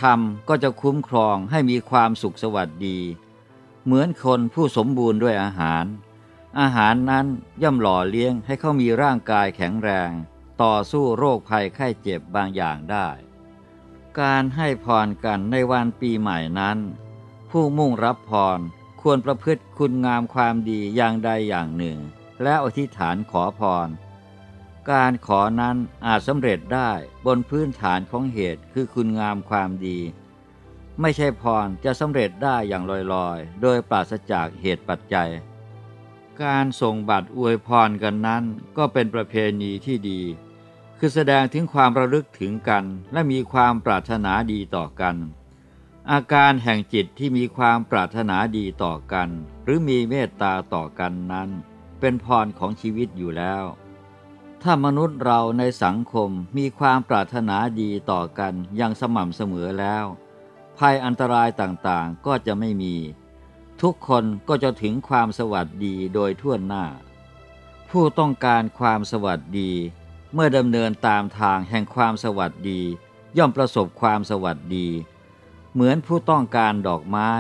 ธรรมก็จะคุ้มครองให้มีความสุขสวัสดี เหมือนคนผู้สมบูรณ์ด้วยอาหาร อาหารนั้นย่อมหล่อเลี้ยงให้เขามีร่างกายแข็งแรง ต่อสู้โรคภัยไข้เจ็บบางอย่างได้ การให้พรกันในวันปีใหม่นั้น ผู้มุ่งรับพรควรประพฤติคุณงามความดีอย่างใดอย่างหนึ่ง และอธิษฐานขอพร การขอนั้นอาจสำเร็จได้บนพื้นฐานของเหตุคือคุณงามความดี ไม่ใช่พรจะสำเร็จได้อย่างลอยๆ โดยปราศจากเหตุปัจจัย การส่งบัตรอวยพรกันนั้นก็เป็นประเพณีที่ดี คือแสดงถึงความระลึกถึงกันและมีความปรารถนาดีต่อกัน อาการแห่งจิตที่มีความปรารถนาดีต่อกัน หรือมีเมตตาต่อกันนั้น เป็นพรของชีวิตอยู่แล้ว ถ้ามนุษย์เราในสังคมมีความปรารถนาดีต่อกันอย่างสม่ำเสมอแล้ว ภัยอันตรายต่างๆก็จะไม่มี ทุกคนก็จะถึงความสวัสดีโดยทั่วหน้า ผู้ต้องการความสวัสดี เมื่อดำเนินตามทางแห่งความสวัสดี ย่อมประสบความสวัสดี เหมือนผู้ต้องการดอกไม้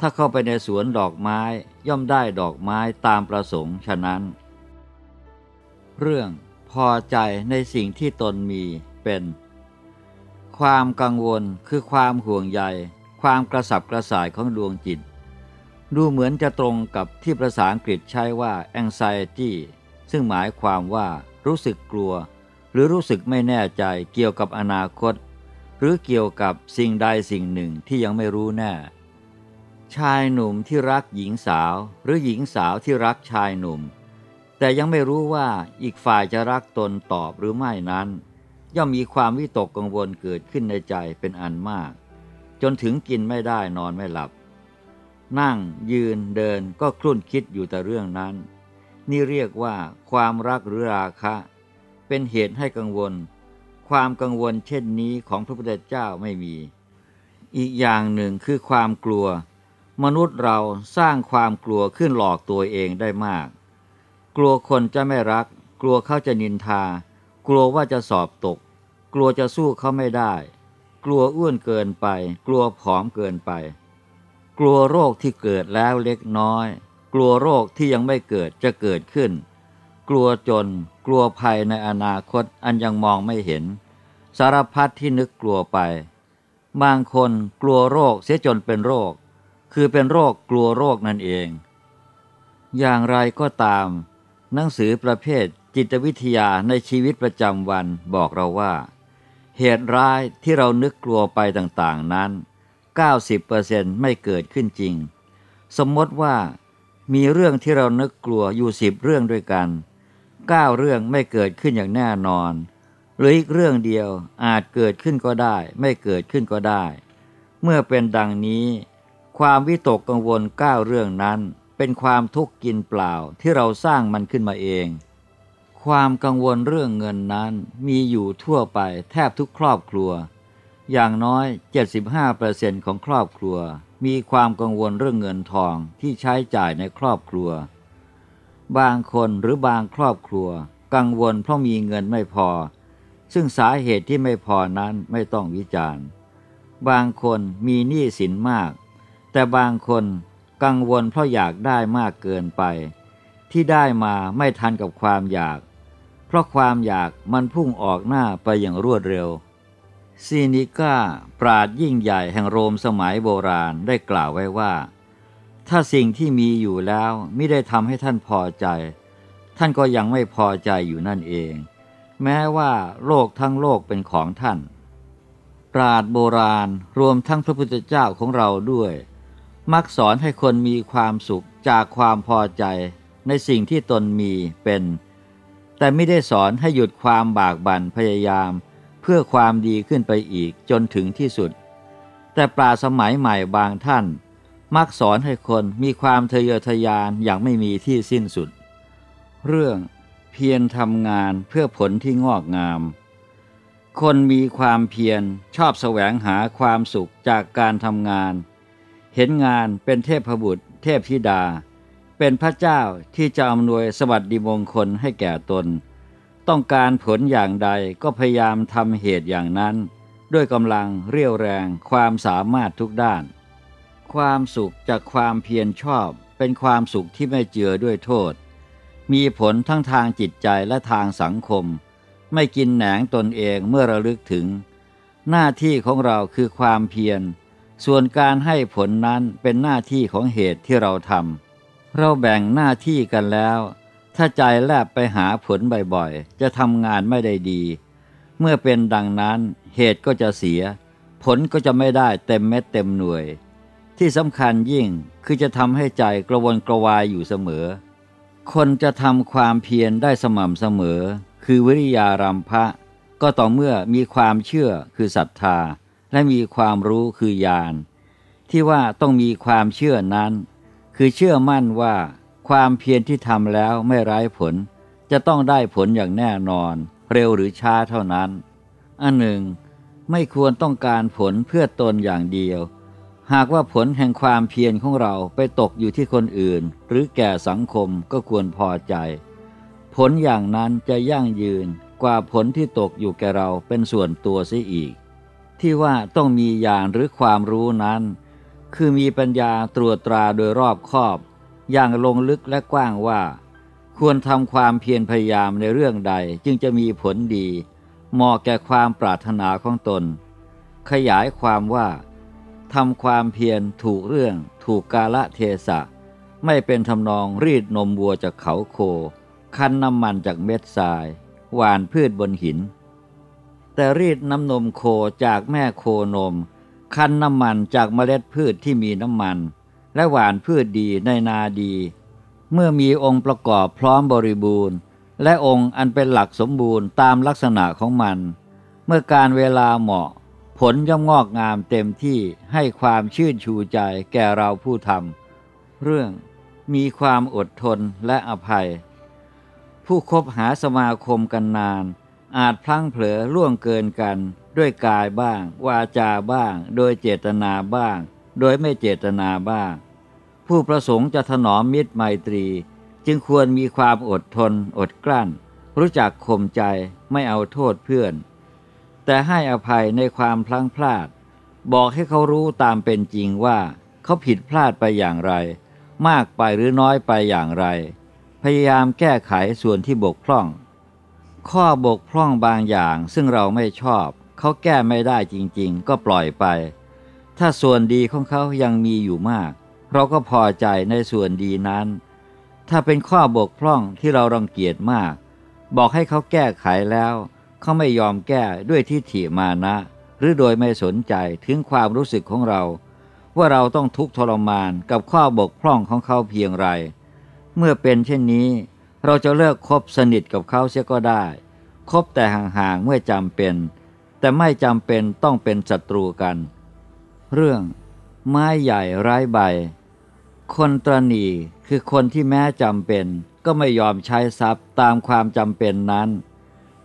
ถ้าเข้าไปในสวนดอกไม้ ย่อมได้ดอกไม้ตามประสงค์ฉะนั้น เรื่องพอใจในสิ่งที่ตนมีเป็น ความกังวลคือความห่วงใย ความกระสับกระส่ายของดวงจิต ดูเหมือนจะตรงกับที่ภาษาอังกฤษใช้ว่า anxiety ซึ่งหมายความว่า รู้สึกกลัว หรือรู้สึกไม่แน่ใจเกี่ยวกับอนาคต หรือเกี่ยวกับสิ่งใดสิ่งหนึ่งที่ยังไม่รู้แน่ ชายหนุ่มที่รักหญิงสาว หรือหญิงสาวที่รักชายหนุ่ม แต่ยังไม่รู้ว่าอีกฝ่ายจะรักตนตอบหรือไม่นั้น ย่อมมีความวิตกกังวลเกิดขึ้นในใจเป็นอันมาก จนถึงกินไม่ได้นอนไม่หลับ นั่งยืนเดินก็คลุ่นคิดอยู่แต่เรื่องนั้น นี่เรียกว่าความรักหรือราคะ เป็นเหตุให้กังวล ความกังวลเช่นนี้ของพระพุทธเจ้าไม่มี อีกอย่างหนึ่งคือความกลัว มนุษย์เราสร้างความกลัวขึ้นหลอกตัวเองได้มาก กลัวคนจะไม่รัก กลัวเขาจะนินทา กลัวว่าจะสอบตก กลัวจะสู้เขาไม่ได้ กลัวอ้วนเกินไป กลัวผอมเกินไป กลัวโรคที่เกิดแล้วเล็กน้อย กลัวโรคที่ยังไม่เกิดจะเกิดขึ้น กลัวจน กลัวภัยในอนาคตอันยังมองไม่เห็น สารพัดที่นึกกลัวไป บางคนกลัวโรคเสียจนเป็นโรค คือเป็นโรคกลัวโรคนั่นเอง อย่างไรก็ตาม หนังสือประเภทจิตวิทยาในชีวิตประจำวันบอกเราว่า เหตุร้ายที่เรานึกกลัวไปต่างๆนั้น 90%ไม่เกิดขึ้นจริง สมมติว่า มีเรื่องที่เรานึกกลัวอยู่สิบเรื่องด้วยกันเก้าเรื่องไม่เกิดขึ้นอย่างแน่นอน หรืออีกเรื่องเดียวอาจเกิดขึ้นก็ได้ ไม่เกิดขึ้นก็ได้ เมื่อเป็นดังนี้ ความวิตกกังวลเก้าเรื่องนั้น เป็นความทุกข์กินเปล่าที่เราสร้างมันขึ้นมาเอง ความกังวลเรื่องเงินนั้นมีอยู่ทั่วไปแทบทุกครอบครัว อย่างน้อย 75%ของครอบครัว มีความกังวลเรื่องเงินทองที่ใช้จ่ายในครอบครัว บางคนหรือบางครอบครัว กังวลเพราะมีเงินไม่พอ ซึ่งสาเหตุที่ไม่พอนั้นไม่ต้องวิจารณ์ บางคนมีหนี้สินมาก แต่บางคนกังวลเพราะอยากได้มากเกินไป ที่ได้มาไม่ทันกับความอยาก เพราะความอยากมันพุ่งออกหน้าไปอย่างรวดเร็ว ซีนิก้าปราดยิ่งใหญ่แห่งโรมสมัยโบราณได้กล่าวไว้ว่า ถ้าสิ่งที่มีอยู่แล้วไม่ได้ทำให้ท่านพอใจ ท่านก็ยังไม่พอใจอยู่นั่นเอง แม้ว่าโลกทั้งโลกเป็นของท่าน ปราดโบราณรวมทั้งพระพุทธเจ้าของเราด้วย มักสอนให้คนมีความสุขจากความพอใจในสิ่งที่ตนมีเป็น แต่ไม่ได้สอนให้หยุดความบากบั่นพยายาม เพื่อความดีขึ้นไปอีกจนถึงที่สุด แต่ปราสมัยใหม่บางท่าน มักสอนให้คนมีความทะเยอทะยานอย่างไม่มีที่สิ้นสุด เรื่องเพียรทำงานเพื่อผลที่งอกงาม คนมีความเพียรชอบแสวงหาความสุขจากการทำงาน เห็นงานเป็นเทพบุตร เทพธิดา เป็นพระเจ้าที่จะอำนวยสวัสดิมงคลให้แก่ตน ต้องการผลอย่างใดก็พยายามทำเหตุอย่างนั้น ด้วยกำลังเรี่ยวแรงความสามารถทุกด้าน ความสุขจากความเพียรชอบเป็นความสุขที่ไม่เจือด้วยโทษ มีผลทั้งทางจิตใจและทางสังคม ไม่กินแหนงตนเองเมื่อระลึกถึง หน้าที่ของเราคือความเพียร ส่วนการให้ผลนั้นเป็นหน้าที่ของเหตุที่เราทำเราแบ่งหน้าที่กันแล้ว ถ้าใจแลบไปหาผลบ่อยๆ จะทำงานไม่ได้ดี เมื่อเป็นดังนั้นเหตุก็จะเสีย ผลก็จะไม่ได้เต็มเม็ดเต็มหน่วย ที่สำคัญยิ่งคือจะทำให้ใจกระวนกระวายอยู่เสมอ คนจะทำความเพียรได้สม่ำเสมอ คือวิริยารัมภะก็ต่อเมื่อมีความเชื่อคือศรัทธา และมีความรู้คือญาณที่ว่าต้องมีความเชื่อนั้น คือเชื่อมั่นว่า ความเพียรที่ทำแล้วไม่ร้ายผล จะต้องได้ผลอย่างแน่นอน เร็วหรือช้าเท่านั้น อันหนึ่ง ไม่ควรต้องการผลเพื่อตนอย่างเดียว หากว่าผลแห่งความเพียรของเราไปตกอยู่ที่คนอื่น หรือแก่สังคมก็ควรพอใจ ผลอย่างนั้นจะยั่งยืนกว่าผลที่ตกอยู่แก่เราเป็นส่วนตัวเสียอีก ที่ว่าต้องมีญาณหรือความรู้นั้น คือมีปัญญาตรวจตราโดยรอบคอบ อย่างลงลึกและกว้างว่า ควรทำความเพียรพยายามในเรื่องใดจึงจะมีผลดี เหมาะแก่ความปรารถนาของตน ขยายความว่าทำความเพียรถูกเรื่อง ถูกกาละเทศะ ไม่เป็นทำนองรีดนมวัวจากเขาโค คั้นน้ำมันจากเม็ดทราย หวานพืชบนหิน แต่รีดน้ำนมโคจากแม่โคนม คั้นน้ำมันจากเมล็ดพืชที่มีน้ำมัน และหวานพืชดีในนาดี เมื่อมีองค์ประกอบพร้อมบริบูรณ์ และองค์อันเป็นหลักสมบูรณ์ตามลักษณะของมัน เมื่อการเวลาเหมาะ ผลย่อมงอกงามเต็มที่ให้ความชื่นชูใจแก่เราผู้ทำเรื่องมีความอดทนและอภัย ผู้คบหาสมาคมกันนาน อาจพลั้งเผลอล่วงเกินกันด้วยกายบ้าง วาจาบ้าง โดยเจตนาบ้าง โดยไม่เจตนาบ้าง ผู้ประสงค์จะถนอมมิตรไมตรี จึงควรมีความอดทน อดกลั้น รู้จักข่มใจไม่เอาโทษเพื่อน แต่ให้อภัยในความพลั้งพลาด บอกให้เขารู้ตามเป็นจริงว่า เขาผิดพลาดไปอย่างไร มากไปหรือน้อยไปอย่างไร พยายามแก้ไขส่วนที่บกพร่อง ข้อบกพร่องบางอย่างซึ่งเราไม่ชอบ เขาแก้ไม่ได้จริง ๆ ก็ปล่อยไป ถ้าส่วนดีของเขายังมีอยู่มาก เราก็พอใจในส่วนดีนั้น ถ้าเป็นข้อบกพร่องที่เรารังเกียจมาก บอกให้เขาแก้ไขแล้วเขาไม่ยอมแก้ด้วยทิฏฐิมานะ หรือโดยไม่สนใจถึงความรู้สึกของเรา ว่าเราต้องทุกข์ทรมานกับข้อบกพร่องของเขาเพียงไร เมื่อเป็นเช่นนี้ เราจะเลิกคบสนิทกับเขาเสียก็ได้คบแต่ห่างๆเมื่อจำเป็น แต่ไม่จำเป็นต้องเป็นศัตรูกัน เรื่อง ไม้ใหญ่ไร้ใบ คนตรณีคือคนที่แม้จำเป็น ก็ไม่ยอมใช้ทรัพย์ตามความจำเป็นนั้น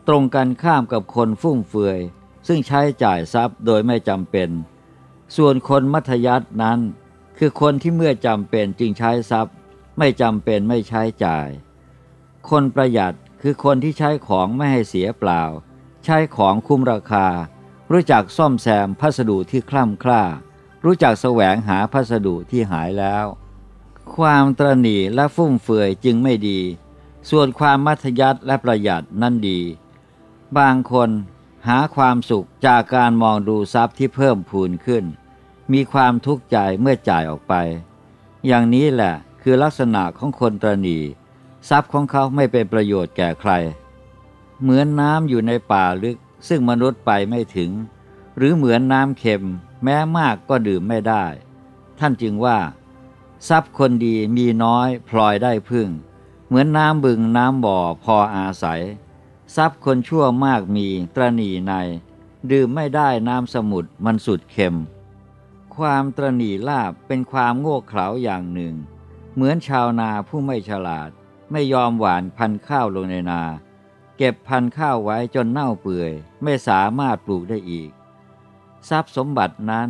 ตรงกันข้ามกับคนฟุ่มเฟือย ซึ่งใช้จ่ายทรัพย์โดยไม่จำเป็น ส่วนคนมัธยัตินั้น คือคนที่เมื่อจำเป็นจึงใช้ทรัพย์ ไม่จำเป็นไม่ใช้จ่าย คนประหยัดคือคนที่ใช้ของไม่ให้เสียเปล่า ใช้ของคุ้มราคา รู้จักซ่อมแซมพัสดุที่คล่ำคล้ารู้จักแสวงหาพัสดุที่หายแล้ว ความตรณีและฟุ่มเฟือยจึงไม่ดี ส่วนความมัธยัติและประหยัดนั่นดี บางคนหาความสุขจากการมองดูทรัพย์ที่เพิ่มพูนขึ้น มีความทุกข์ใจเมื่อจ่ายออกไป อย่างนี้แหละคือลักษณะของคนตรณีทรัพย์ของเขาไม่เป็นประโยชน์แก่ใคร เหมือนน้ำอยู่ในป่าลึกซึ่งมนุษย์ไปไม่ถึง หรือเหมือนน้ำเค็ม แม้มากก็ดื่มไม่ได้ ท่านจึงว่า ทรัพย์คนดีมีน้อยพลอยได้พึ่ง เหมือนน้ำบึงน้ำบ่อพออาศัย ทรัพย์คนชั่วมากมีตรณีใน ดื่มไม่ได้น้ำสมุทรมันสุดเค็ม ความตรณีลาบเป็นความโง่เขลาอย่างหนึ่ง เหมือนชาวนาผู้ไม่ฉลาด ไม่ยอมหวานพันข้าวลงในนา เก็บพันข้าวไว้จนเน่าเปื่อย ไม่สามารถปลูกได้อีก ทรัพย์สมบัตินั้น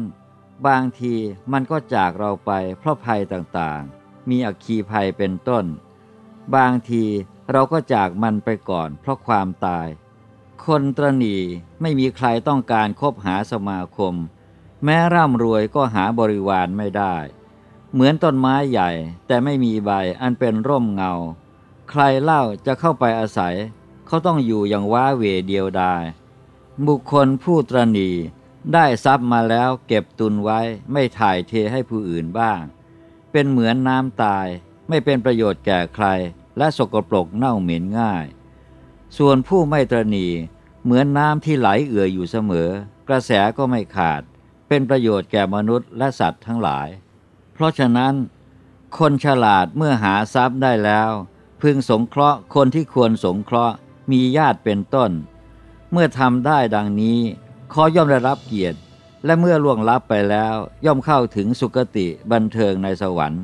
บางทีมันก็จากเราไปเพราะภัยต่างๆ มีอักคีภัยเป็นต้น บางทีเราก็จากมันไปก่อนเพราะความตาย คนตรณีไม่มีใครต้องการคบหาสมาคม แม้ร่ำรวยก็หาบริวารไม่ได้ เหมือนต้นไม้ใหญ่แต่ไม่มีใบอันเป็นร่มเงา ใครเล่าจะเข้าไปอาศัย เขาต้องอยู่อย่างว้าเวเดียวดาย บุคคลผู้ตรณี ได้ทรัพย์มาแล้วเก็บตุนไว้ไม่ถ่ายเทให้ผู้อื่นบ้าง เป็นเหมือนน้ำตาย ไม่เป็นประโยชน์แก่ใคร และสกปรกเน่าเหม็นง่าย ส่วนผู้ไม่ตรณีเหมือนน้ำที่ไหลเอื่อยอยู่เสมอ กระแสก็ไม่ขาด เป็นประโยชน์แก่มนุษย์และสัตว์ทั้งหลาย เพราะฉะนั้น คนฉลาดเมื่อหาทรัพย์ได้แล้ว พึงสงเคราะห์คนที่ควรสงเคราะห์มีญาติเป็นต้น เมื่อทำได้ดังนี้ ขอย่อมได้รับเกียรติ และเมื่อล่วงลับไปแล้วย่อมเข้าถึงสุคติบันเทิงในสวรรค์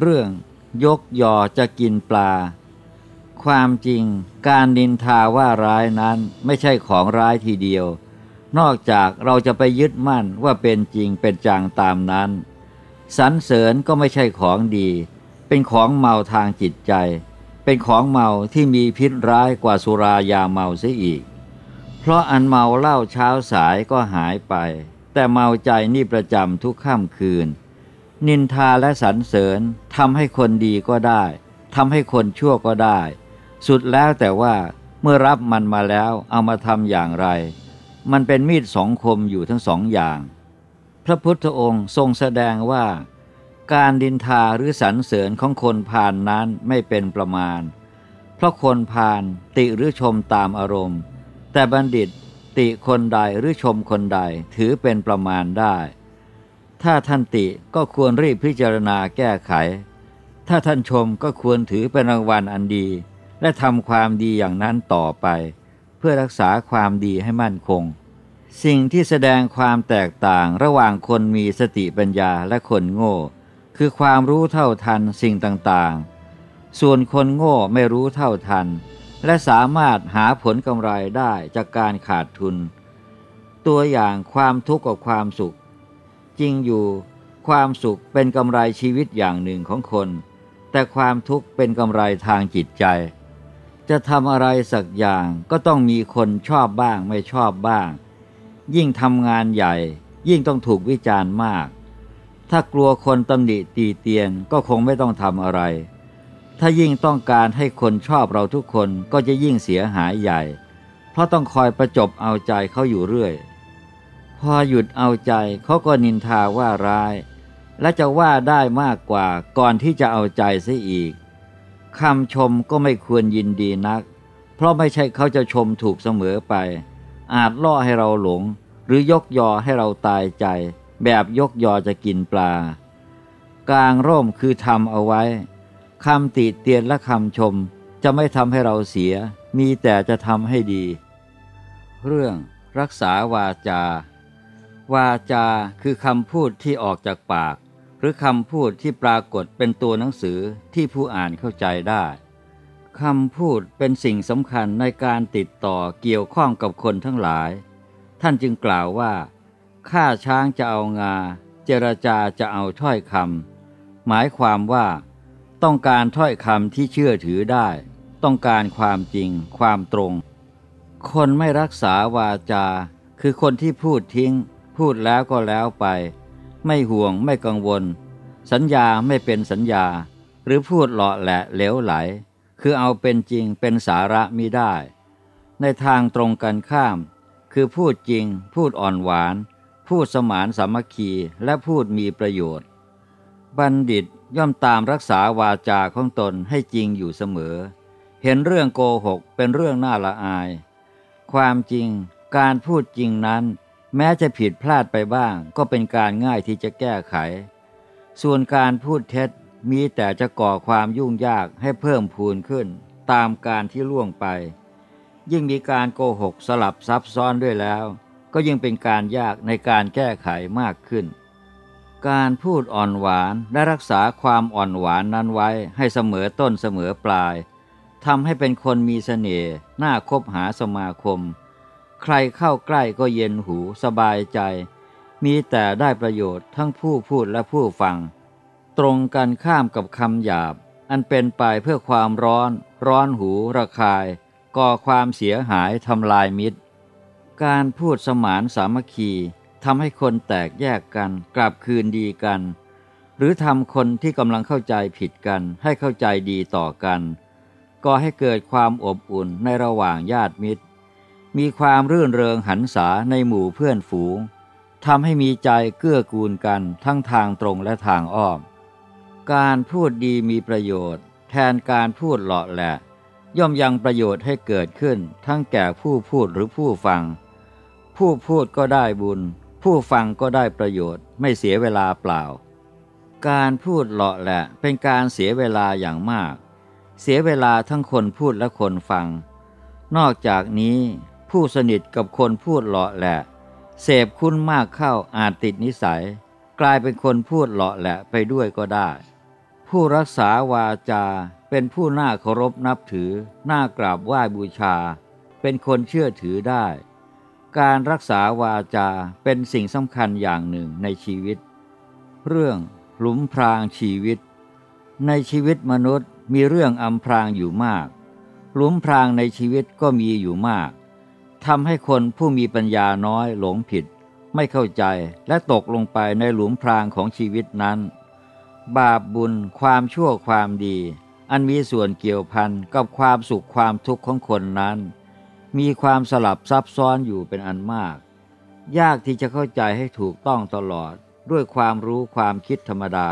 เรื่องยกยอจะกินปลา ความจริงการนินทาว่าร้ายนั้นไม่ใช่ของร้ายทีเดียว นอกจากเราจะไปยึดมั่นว่าเป็นจริงเป็นจังตามนั้นสรรเสริญก็ไม่ใช่ของดี เป็นของเมาทางจิตใจ เป็นของเมาที่มีพิษร้ายกว่าสุรายาเมาเสียอีก เพราะอันเมาเหล้าเช้าสายก็หายไป แต่เมาใจนี่ประจำทุกค่ำคืน นินทาและสรรเสริญทำให้คนดีก็ได้ทำให้คนชั่วก็ได้ สุดแล้วแต่ว่าเมื่อรับมันมาแล้วเอามาทำอย่างไร มันเป็นมีดสองคมอยู่ทั้งสองอย่าง พระพุทธองค์ทรงแสดงว่า การดินทาหรือสรรเสริญของคนพานนั้นไม่เป็นประมาณ เพราะคนพาลติหรือชมตามอารมณ์ แต่บัณฑิตติคนใดหรือชมคนใดถือเป็นประมาณได้ ถ้าท่านติก็ควรรีบพิจารณาแก้ไข ถ้าท่านชมก็ควรถือเป็นรางวัลอันดี และทำความดีอย่างนั้นต่อไป เพื่อรักษาความดีให้มั่นคง สิ่งที่แสดงความแตกต่างระหว่างคนมีสติปัญญาและคนโง่ คือความรู้เท่าทันสิ่งต่างๆ ส่วนคนโง่ไม่รู้เท่าทัน และสามารถหาผลกำไรได้จากการขาดทุน ตัวอย่างความทุกข์กับความสุข จริงอยู่ความสุขเป็นกำไรชีวิตอย่างหนึ่งของคน แต่ความทุกข์เป็นกำไรทางจิตใจ จะทำอะไรสักอย่างก็ต้องมีคนชอบบ้างไม่ชอบบ้าง ยิ่งทำงานใหญ่ ยิ่งต้องถูกวิจารณ์มาก ถ้ากลัวคนตำหนิตีเตียนก็คงไม่ต้องทำอะไร ถ้ายิ่งต้องการให้คนชอบเราทุกคนก็จะยิ่งเสียหายใหญ่ เพราะต้องคอยประจบเอาใจเขาอยู่เรื่อย พอหยุดเอาใจเขาก็นินทาว่าร้าย และจะว่าได้มากกว่าก่อนที่จะเอาใจเสียอีกคำชมก็ไม่ควรยินดีนัก เพราะไม่ใช่เขาจะชมถูกเสมอไป อาจล่อให้เราหลง หรือยกยอให้เราตายใจ แบบยกยอจะกินปลา กลางร่มคือทำเอาไว้ คำติเตียนและคำชมจะไม่ทำให้เราเสีย มีแต่จะทำให้ดี เรื่องรักษาวาจา วาจาคือคำพูดที่ออกจากปาก หรือคำพูดที่ปรากฏเป็นตัวหนังสือที่ผู้อ่านเข้าใจได้คำพูดเป็นสิ่งสำคัญในการติดต่อเกี่ยวข้องกับคนทั้งหลาย ท่านจึงกล่าวว่าข้าช้างจะเอางา เจรจาจะเอาถ้อยคำหมายความว่า ต้องการถ้อยคำที่เชื่อถือได้ ต้องการความจริง ความตรง คนไม่รักษาวาจา คือคนที่พูดทิ้ง พูดแล้วก็แล้วไป ไม่ห่วงไม่กังวล สัญญาไม่เป็นสัญญา หรือพูดหล่อแหละเหลวไหล คือเอาเป็นจริงเป็นสาระมิได้ ในทางตรงกันข้าม คือพูดจริง พูดอ่อนหวาน พูดสมานสามัคคีและพูดมีประโยชน์ บัณฑิต ย่อมตามรักษาวาจาของตนให้จริงอยู่เสมอ เห็นเรื่องโกหกเป็นเรื่องน่าละอาย ความจริงการพูดจริงนั้น แม้จะผิดพลาดไปบ้าง ก็เป็นการง่ายที่จะแก้ไข ส่วนการพูดเท็จมีแต่จะก่อความยุ่งยากให้เพิ่มพูนขึ้น ตามการที่ล่วงไป ยิ่งมีการโกหกสลับซับซ้อนด้วยแล้ว ก็ยิ่งเป็นการยากในการแก้ไขมากขึ้น การพูดอ่อนหวานและรักษาความอ่อนหวานนั้นไว้ให้เสมอต้นเสมอปลายทำให้เป็นคนมีเสน่ห์น่าคบหาสมาคม ใครเข้าใกล้ก็เย็นหูสบายใจ มีแต่ได้ประโยชน์ทั้งผู้พูดและผู้ฟัง ตรงกันข้ามกับคำหยาบ อันเป็นไปเพื่อความร้อน ร้อนหูระคาย ก่อความเสียหายทำลายมิตร การพูดสมานสามัคคี ทำให้คนแตกแยกกัน กลับคืนดีกัน หรือทำคนที่กำลังเข้าใจผิดกัน ให้เข้าใจดีต่อกันก่อให้เกิดความอบอุ่นในระหว่างญาติมิตร มีความรื่นเริงหันษาในหมู่เพื่อนฝูงทำให้มีใจเกื้อกูลกันทั้งทางตรงและทางอ้อม การพูดดีมีประโยชน์ แทนการพูดหล่อแหละ ย่อมยังประโยชน์ให้เกิดขึ้น ทั้งแก่ผู้พูดหรือผู้ฟัง ผู้พูดก็ได้บุญ ผู้ฟังก็ได้ประโยชน์ไม่เสียเวลาเปล่า การพูดหล่อแหละเป็นการเสียเวลาอย่างมาก เสียเวลาทั้งคนพูดและคนฟัง นอกจากนี้ผู้สนิทกับคนพูดหล่อแหละ เสพคุ้นมากเข้าอาจติดนิสัย กลายเป็นคนพูดหล่อแหละไปด้วยก็ได้ ผู้รักษาวาจาเป็นผู้น่าเคารพนับถือ น่ากราบไหว้บูชา เป็นคนเชื่อถือได้ การรักษาวาจาเป็นสิ่งสำคัญอย่างหนึ่งในชีวิต เรื่องหลุมพรางชีวิต ในชีวิตมนุษย์มีเรื่องอำพรางอยู่มาก หลุมพรางในชีวิตก็มีอยู่มากทำให้คนผู้มีปัญญาน้อยหลงผิด ไม่เข้าใจและตกลงไปในหลุมพรางของชีวิตนั้น บาปบุญความชั่วความดี อันมีส่วนเกี่ยวพันกับความสุขความทุกข์ของคนนั้น มีความสลับซับซ้อนอยู่เป็นอันมาก ยากที่จะเข้าใจให้ถูกต้องตลอดด้วยความรู้ความคิดธรรมดา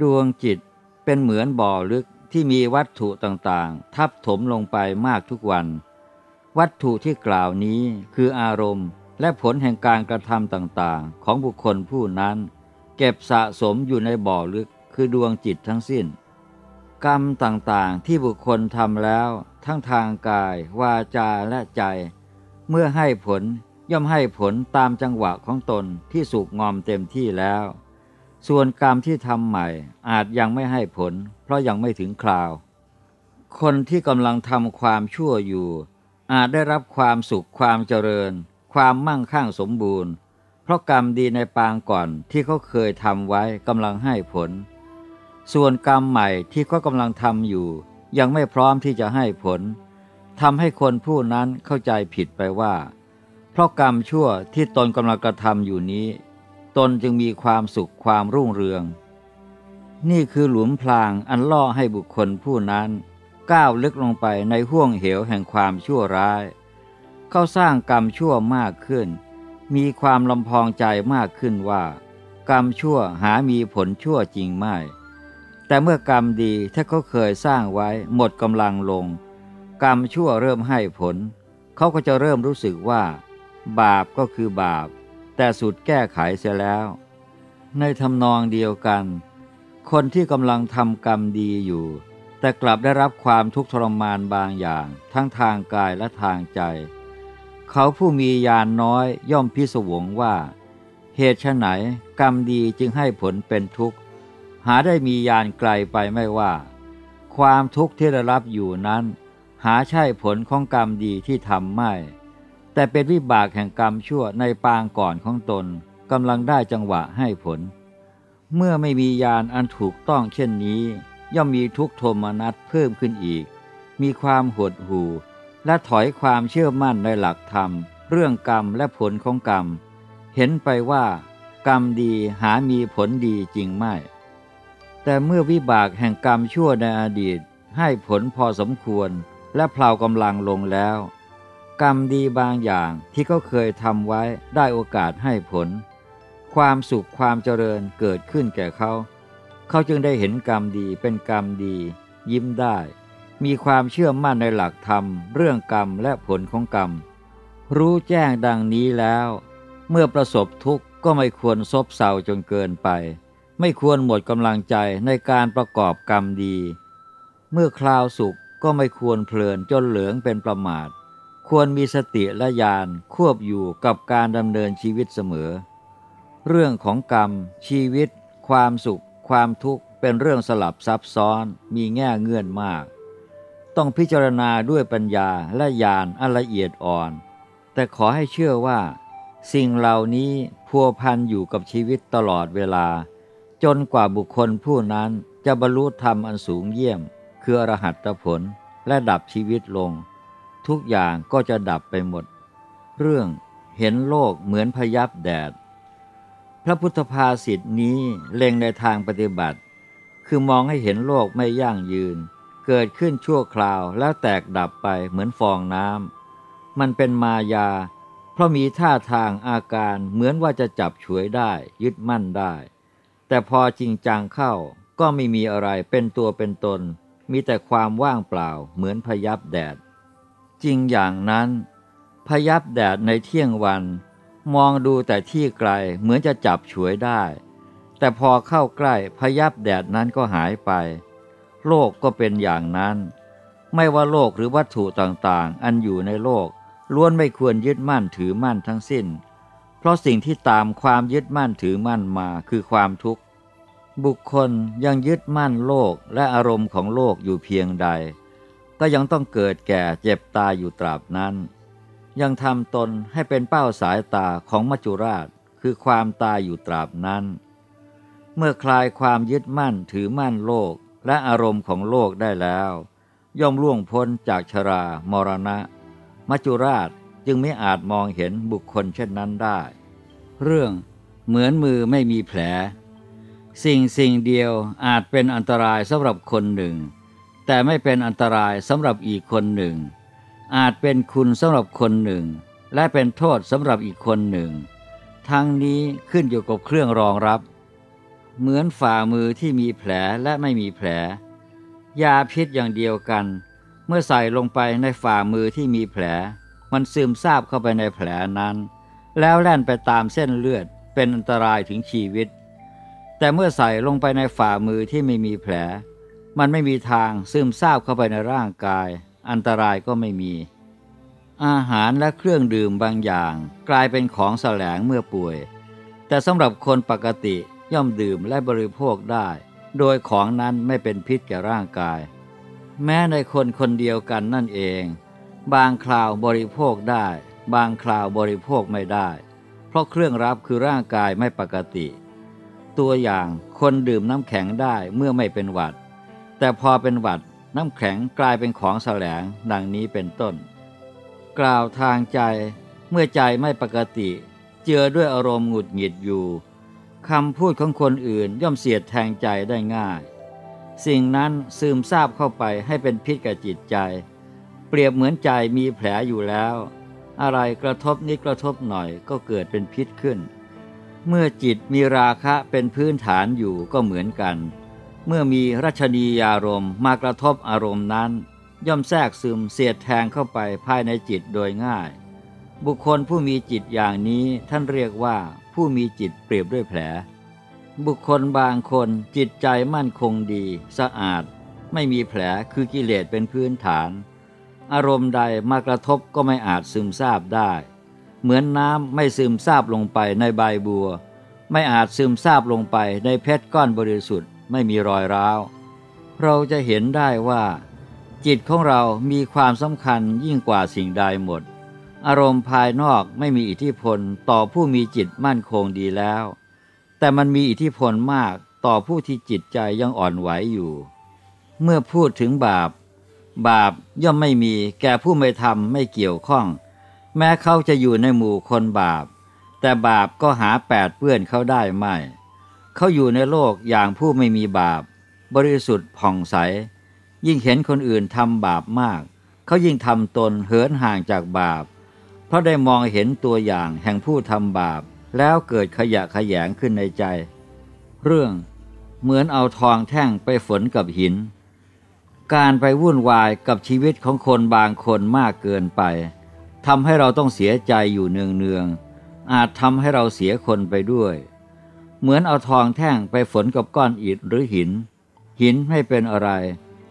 ดวงจิตเป็นเหมือนบ่อลึกที่มีวัตถุต่างๆ ทับถมลงไปมากทุกวัน วัตถุที่กล่าวนี้คืออารมณ์ และผลแห่งการกระทำต่างๆ ของบุคคลผู้นั้น เก็บสะสมอยู่ในบ่อลึกคือดวงจิตทั้งสิ้น กรรมต่างๆ ที่บุคคลทำแล้ว ทั้งทางกาย วาจาและใจ เมื่อให้ผลย่อมให้ผลตามจังหวะของตนที่สุกงอมเต็มที่แล้ว ส่วนกรรมที่ทำใหม่อาจยังไม่ให้ผล เพราะยังไม่ถึงคราว คนที่กำลังทำความชั่วอยู่ อาจได้รับความสุขความเจริญ ความมั่งคั่งสมบูรณ์ เพราะกรรมดีในปางก่อนที่เขาเคยทำไว้กำลังให้ผล ส่วนกรรมใหม่ที่เขากำลังทำอยู่ ยังไม่พร้อมที่จะให้ผลทำให้คนผู้นั้นเข้าใจผิดไปว่า เพราะกรรมชั่วที่ตนกำลังกระทำอยู่นี้ ตนจึงมีความสุขความรุ่งเรือง นี่คือหลุมพรางอันล่อให้บุคคลผู้นั้น ก้าวลึกลงไปในห้วงเหวแห่งความชั่วร้าย เขาสร้างกรรมชั่วมากขึ้น มีความลำพองใจมากขึ้นว่า กรรมชั่วหามีผลชั่วจริงไม่ แต่เมื่อกรรมดีถ้าเขาเคยสร้างไว้หมดกำลังลง กรรมชั่วเริ่มให้ผล เขาก็จะเริ่มรู้สึกว่า บาปก็คือบาป แต่สุดแก้ไขเสียแล้ว ในทำนองเดียวกัน คนที่กำลังทำกรรมดีอยู่ แต่กลับได้รับความทุกข์ทรมานบางอย่าง ทั้งทางกายและทางใจ เขาผู้มียานน้อยย่อมพิศวงว่า เหตุไฉนกรรมดีจึงให้ผลเป็นทุกข์ หาได้มียานไกลไปไม่ว่า ความทุกข์ที่ได้รับอยู่นั้น หาใช่ผลของกรรมดีที่ทำไม่ แต่เป็นวิบากแห่งกรรมชั่วในปางก่อนของตนกำลังได้จังหวะให้ผล เมื่อไม่มียานอันถูกต้องเช่นนี้ ย่อมมีทุกโทมนัสเพิ่มขึ้นอีก มีความหดหู่ และถอยความเชื่อมั่นในหลักธรรม เรื่องกรรมและผลของกรรม เห็นไปว่ากรรมดีหามีผลดีจริงไม่ แต่เมื่อวิบากแห่งกรรมชั่วในอดีต ให้ผลพอสมควร และเพลากำลังลงแล้ว กรรมดีบางอย่างที่เขาเคยทำไว้ได้โอกาสให้ผล ความสุขความเจริญเกิดขึ้นแก่เขา เขาจึงได้เห็นกรรมดีเป็นกรรมดี ยิ้มได้ มีความเชื่อมั่นในหลักธรรม เรื่องกรรมและผลของกรรม รู้แจ้งดังนี้แล้ว เมื่อประสบทุกข์ก็ไม่ควรซบเซาจนเกินไป ไม่ควรหมดกำลังใจในการประกอบกรรมดี เมื่อคราวสุขก็ไม่ควรเพลินจนเหลืองเป็นประมาท ควรมีสติและญาณควบอยู่กับการดำเนินชีวิตเสมอ เรื่องของกรรม ชีวิต ความสุข ความทุกข์เป็นเรื่องสลับซับซ้อน มีแง่เงื่อนมาก ต้องพิจารณาด้วยปัญญาและญาณอันละเอียดอ่อน แต่ขอให้เชื่อว่า สิ่งเหล่านี้พัวพันอยู่กับชีวิตตลอดเวลา จนกว่าบุคคลผู้นั้นจะบรรลุธรรมอันสูงเยี่ยม คืออรหัตผลและดับชีวิตลง ทุกอย่างก็จะดับไปหมด เรื่องเห็นโลกเหมือนพยับแดด พระพุทธภาษิตนี้เล็งในทางปฏิบัติ คือมองให้เห็นโลกไม่ยั่งยืน เกิดขึ้นชั่วคราวแล้วแตกดับไปเหมือนฟองน้ำมันเป็นมายา เพราะมีท่าทางอาการเหมือนว่าจะจับฉวยได้ยึดมั่นได้ แต่พอจริงจังเข้าก็ไม่มีอะไรเป็นตัวเป็นตน มีแต่ความว่างเปล่าเหมือนพยับแดด จริงอย่างนั้น พยับแดดในเที่ยงวัน มองดูแต่ที่ไกลเหมือนจะจับฉวยได้ แต่พอเข้าใกล้พยับแดดนั้นก็หายไป โลกก็เป็นอย่างนั้น ไม่ว่าโลกหรือวัตถุต่างๆ อันอยู่ในโลกล้วนไม่ควรยึดมั่นถือมั่นทั้งสิ้น เพราะสิ่งที่ตามความยึดมั่นถือมั่นมาคือความทุกข์ บุคคลยังยึดมั่นโลกและอารมณ์ของโลกอยู่เพียงใด ก็ยังต้องเกิดแก่เจ็บตายอยู่ตราบนั้น ยังทำตนให้เป็นเป้าสายตาของมัจจุราชคือความตายอยู่ตราบนั้น เมื่อคลายความยึดมั่นถือมั่นโลกและอารมณ์ของโลกได้แล้ว ย่อมล่วงพ้นจากชรามรณะ มัจจุราชจึงไม่อาจมองเห็นบุคคลเช่นนั้นได้ เรื่องเหมือนมือไม่มีแผล สิ่งสิ่งเดียวอาจเป็นอันตรายสำหรับคนหนึ่ง แต่ไม่เป็นอันตรายสำหรับอีกคนหนึ่ง อาจเป็นคุณสำหรับคนหนึ่ง และเป็นโทษสำหรับอีกคนหนึ่ง ทั้งนี้ขึ้นอยู่กับเครื่องรองรับ เหมือนฝ่ามือที่มีแผลและไม่มีแผล ยาพิษอย่างเดียวกัน เมื่อใส่ลงไปในฝ่ามือที่มีแผล มันซึมซาบเข้าไปในแผลนั้น แล้วแล่นไปตามเส้นเลือดเป็นอันตรายถึงชีวิต แต่เมื่อใส่ลงไปในฝ่ามือที่ไม่มีแผล มันไม่มีทางซึมซาบเข้าไปในร่างกาย อันตรายก็ไม่มี อาหารและเครื่องดื่มบางอย่าง กลายเป็นของแสลงเมื่อป่วย แต่สำหรับคนปกติย่อมดื่มและบริโภคได้ โดยของนั้นไม่เป็นพิษแก่ร่างกาย แม้ในคนคนเดียวกันนั่นเอง บางคราวบริโภคได้ บางคราวบริโภคไม่ได้ เพราะเครื่องรับคือร่างกายไม่ปกติ ตัวอย่างคนดื่มน้ำแข็งได้เมื่อไม่เป็นหวัด แต่พอเป็นหวัดน้ำแข็งกลายเป็นของแสลงดังนี้เป็นต้น กล่าวทางใจเมื่อใจไม่ปกติ เจือด้วยอารมณ์หงุดหงิดอยู่คำพูดของคนอื่นย่อมเสียดแทงใจได้ง่าย สิ่งนั้นซึมซาบเข้าไปให้เป็นพิษกับจิตใจ เปรียบเหมือนใจมีแผลอยู่แล้ว อะไรกระทบนิดกระทบหน่อยก็เกิดเป็นพิษขึ้น เมื่อจิตมีราคะเป็นพื้นฐานอยู่ก็เหมือนกัน เมื่อมีรัชนียารมมากระทบอารมณ์นั้น ย่อมแทรกซึมเสียดแทงเข้าไปภายในจิตโดยง่าย บุคคลผู้มีจิตอย่างนี้ท่านเรียกว่าผู้มีจิตเปรียบด้วยแผล บุคคลบางคนจิตใจมั่นคงดี สะอาด ไม่มีแผลคือกิเลสเป็นพื้นฐาน อารมณ์ใดมากระทบก็ไม่อาจซึมซาบได้ เหมือนน้ำไม่ซึมซาบลงไปในใบบัว ไม่อาจซึมซาบลงไปในเพชรก้อนบริสุทธิ์ไม่มีรอยร้าว เราจะเห็นได้ว่า จิตของเรามีความสำคัญยิ่งกว่าสิ่งใดหมด อารมณ์ภายนอกไม่มีอิทธิพลต่อผู้มีจิตมั่นคงดีแล้ว แต่มันมีอิทธิพลมากต่อผู้ที่จิตใจยังอ่อนไหวอยู่ เมื่อพูดถึงบาป บาปย่อมไม่มีแก่ผู้ไม่ทำไม่เกี่ยวข้อง แม้เขาจะอยู่ในหมู่คนบาป แต่บาปก็หาแปดเปื้อนเขาได้ไม่ เขาอยู่ในโลกอย่างผู้ไม่มีบาป บริสุทธิ์ผ่องใส ยิ่งเห็นคนอื่นทำบาปมาก เขายิ่งทำตนเหินห่างจากบาป เพราะได้มองเห็นตัวอย่างแห่งผู้ทำบาป แล้วเกิดขยะขยงขึ้นในใจ เรื่องเหมือนเอาทองแท่งไปฝนกับหิน การไปวุ่นวายกับชีวิตของคนบางคนมากเกินไป ทำให้เราต้องเสียใจอยู่เนืองๆ อาจทำให้เราเสียคนไปด้วย เหมือนเอาทองแท่งไปฝนกับก้อนอิฐหรือหิน หินไม่เป็นอะไร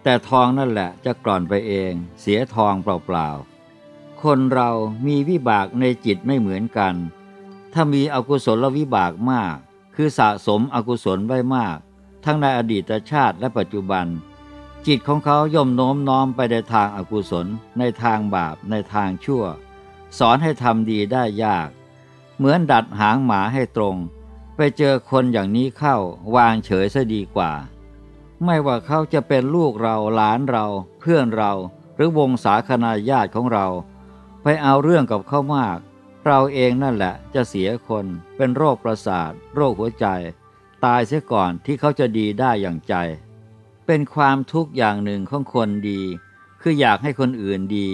แต่ทองนั่นแหละจะกร่อนไปเอง เสียทองเปล่าๆ คนเรามีวิบากในจิตไม่เหมือนกัน ถ้ามีอกุศลวิบากมาก คือสะสมอกุศลไว้มาก ทั้งในอดีตชาติและปัจจุบัน จิตของเขาย่อมโน้มน้อมไปในทางอากุศล ในทางบาป ในทางชั่ว สอนให้ทำดีได้ยาก เหมือนดัดหางหมาให้ตรง ไปเจอคนอย่างนี้เข้าวางเฉยซะดีกว่า ไม่ว่าเขาจะเป็นลูกเราหลานเรา เพื่อนเรา หรือวงศาคณาญาติของเรา ไปเอาเรื่องกับเขามาก เราเองนั่นแหละจะเสียคนเป็นโรคประสาท โรคหัวใจ ตายเสียก่อนที่เขาจะดีได้อย่างใจ เป็นความทุกข์อย่างหนึ่งของคนดี คืออยากให้คนอื่นดี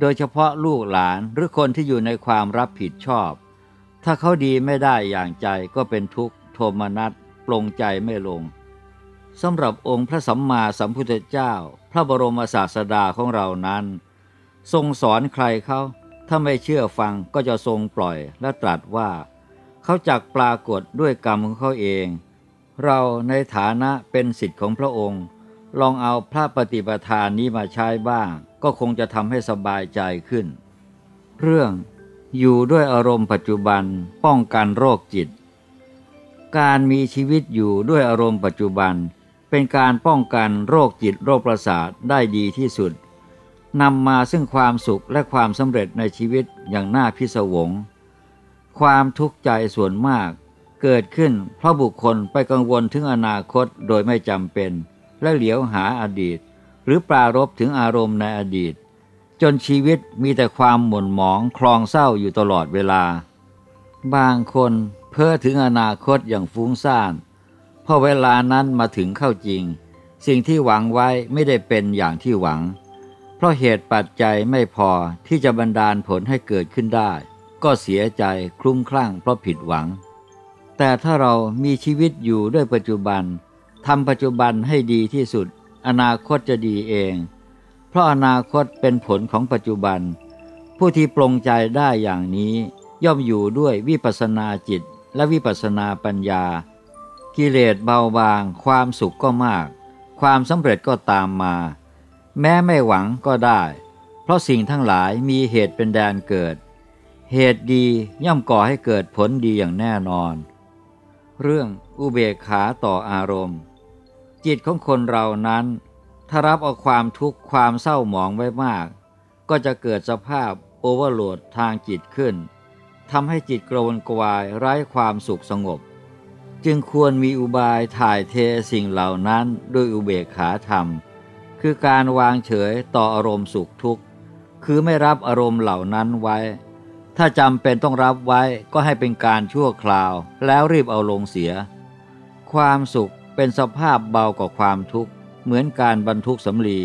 โดยเฉพาะลูกหลานหรือคนที่อยู่ในความรับผิดชอบ ถ้าเขาดีไม่ได้อย่างใจก็เป็นทุกข์โทมนัสปลงใจไม่ลงสำหรับองค์พระสัมมาสัมพุทธเจ้า พระบรมศาสดาของเรานั้น ทรงสอนใครเขาถ้าไม่เชื่อฟังก็จะทรงปล่อยและตรัสว่า เขาจักปรากฏด้วยกรรมของเขาเอง เราในฐานะเป็นสิทธิ์ของพระองค์ ลองเอาพระปฏิปทานนี้มาใช้บ้าง ก็คงจะทำให้สบายใจขึ้น เรื่องอยู่ด้วยอารมณ์ปัจจุบันป้องกันโรคจิต การมีชีวิตอยู่ด้วยอารมณ์ปัจจุบัน เป็นการป้องกันโรคจิตโรคประสาทได้ดีที่สุดนำมาซึ่งความสุขและความสำเร็จในชีวิตอย่างน่าพิศวง ความทุกข์ใจส่วนมาก เกิดขึ้นเพราะบุคคลไปกังวลถึงอนาคตโดยไม่จำเป็น และเหลียวหาอดีต หรือปรารบถึงอารมณ์ในอดีต จนชีวิตมีแต่ความหม่นหมองคลองเศร้าอยู่ตลอดเวลา บางคนเพ้อถึงอนาคตอย่างฟุ้งซ่านพอเวลานั้นมาถึงเข้าจริง สิ่งที่หวังไว้ไม่ได้เป็นอย่างที่หวัง เพราะเหตุปัจจัยไม่พอที่จะบันดาลผลให้เกิดขึ้นได้ ก็เสียใจคลุ้มคลั่งเพราะผิดหวัง แต่ถ้าเรามีชีวิตอยู่ด้วยปัจจุบันทำปัจจุบันให้ดีที่สุด อนาคตจะดีเอง เพราะอนาคตเป็นผลของปัจจุบัน ผู้ที่ปรงใจได้อย่างนี้ ย่อมอยู่ด้วยวิปัสนาจิตและวิปัสนาปัญญา กิเลสเบาบาง ความสุขก็มาก ความสำเร็จก็ตามมา แม้ไม่หวังก็ได้ เพราะสิ่งทั้งหลายมีเหตุเป็นแดนเกิด เหตุดีย่อมก่อให้เกิดผลดีอย่างแน่นอน เรื่องอุเบกขาต่ออารมณ์ จิตของคนเรานั้น ถ้ารับเอาความทุกข์ความเศร้าหมองไว้มาก ก็จะเกิดสภาพโอเวอร์โหลดทางจิตขึ้นทำให้จิตกระวนกวายไร้ความสุขสงบ จึงควรมีอุบายถ่ายเทสิ่งเหล่านั้นด้วยอุเบกขาธรรม คือการวางเฉยต่ออารมณ์สุขทุกข์ คือไม่รับอารมณ์เหล่านั้นไว้ ถ้าจำเป็นต้องรับไว้ก็ให้เป็นการชั่วคราว แล้วรีบเอาลงเสีย ความสุขเป็นสภาพเบากว่าความทุกข์ เหมือนการบรรทุกสำลี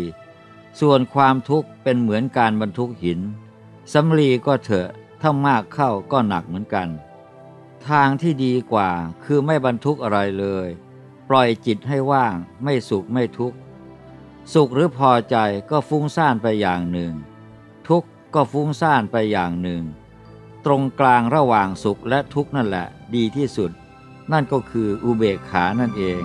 ส่วนความทุกข์เป็นเหมือนการบรรทุกหินสำลีก็เถอะถ้ามากเข้าก็หนักเหมือนกัน ทางที่ดีกว่าคือไม่บรรทุกอะไรเลย ปล่อยจิตให้ว่างไม่สุขไม่ทุกข์ สุขหรือพอใจก็ฟุ้งซ่านไปอย่างหนึ่ง ทุกข์ก็ฟุ้งซ่านไปอย่างหนึ่ง ตรงกลางระหว่างสุขและทุกข์นั่นแหละดีที่สุด นั่นก็คืออุเบกขานั่นเอง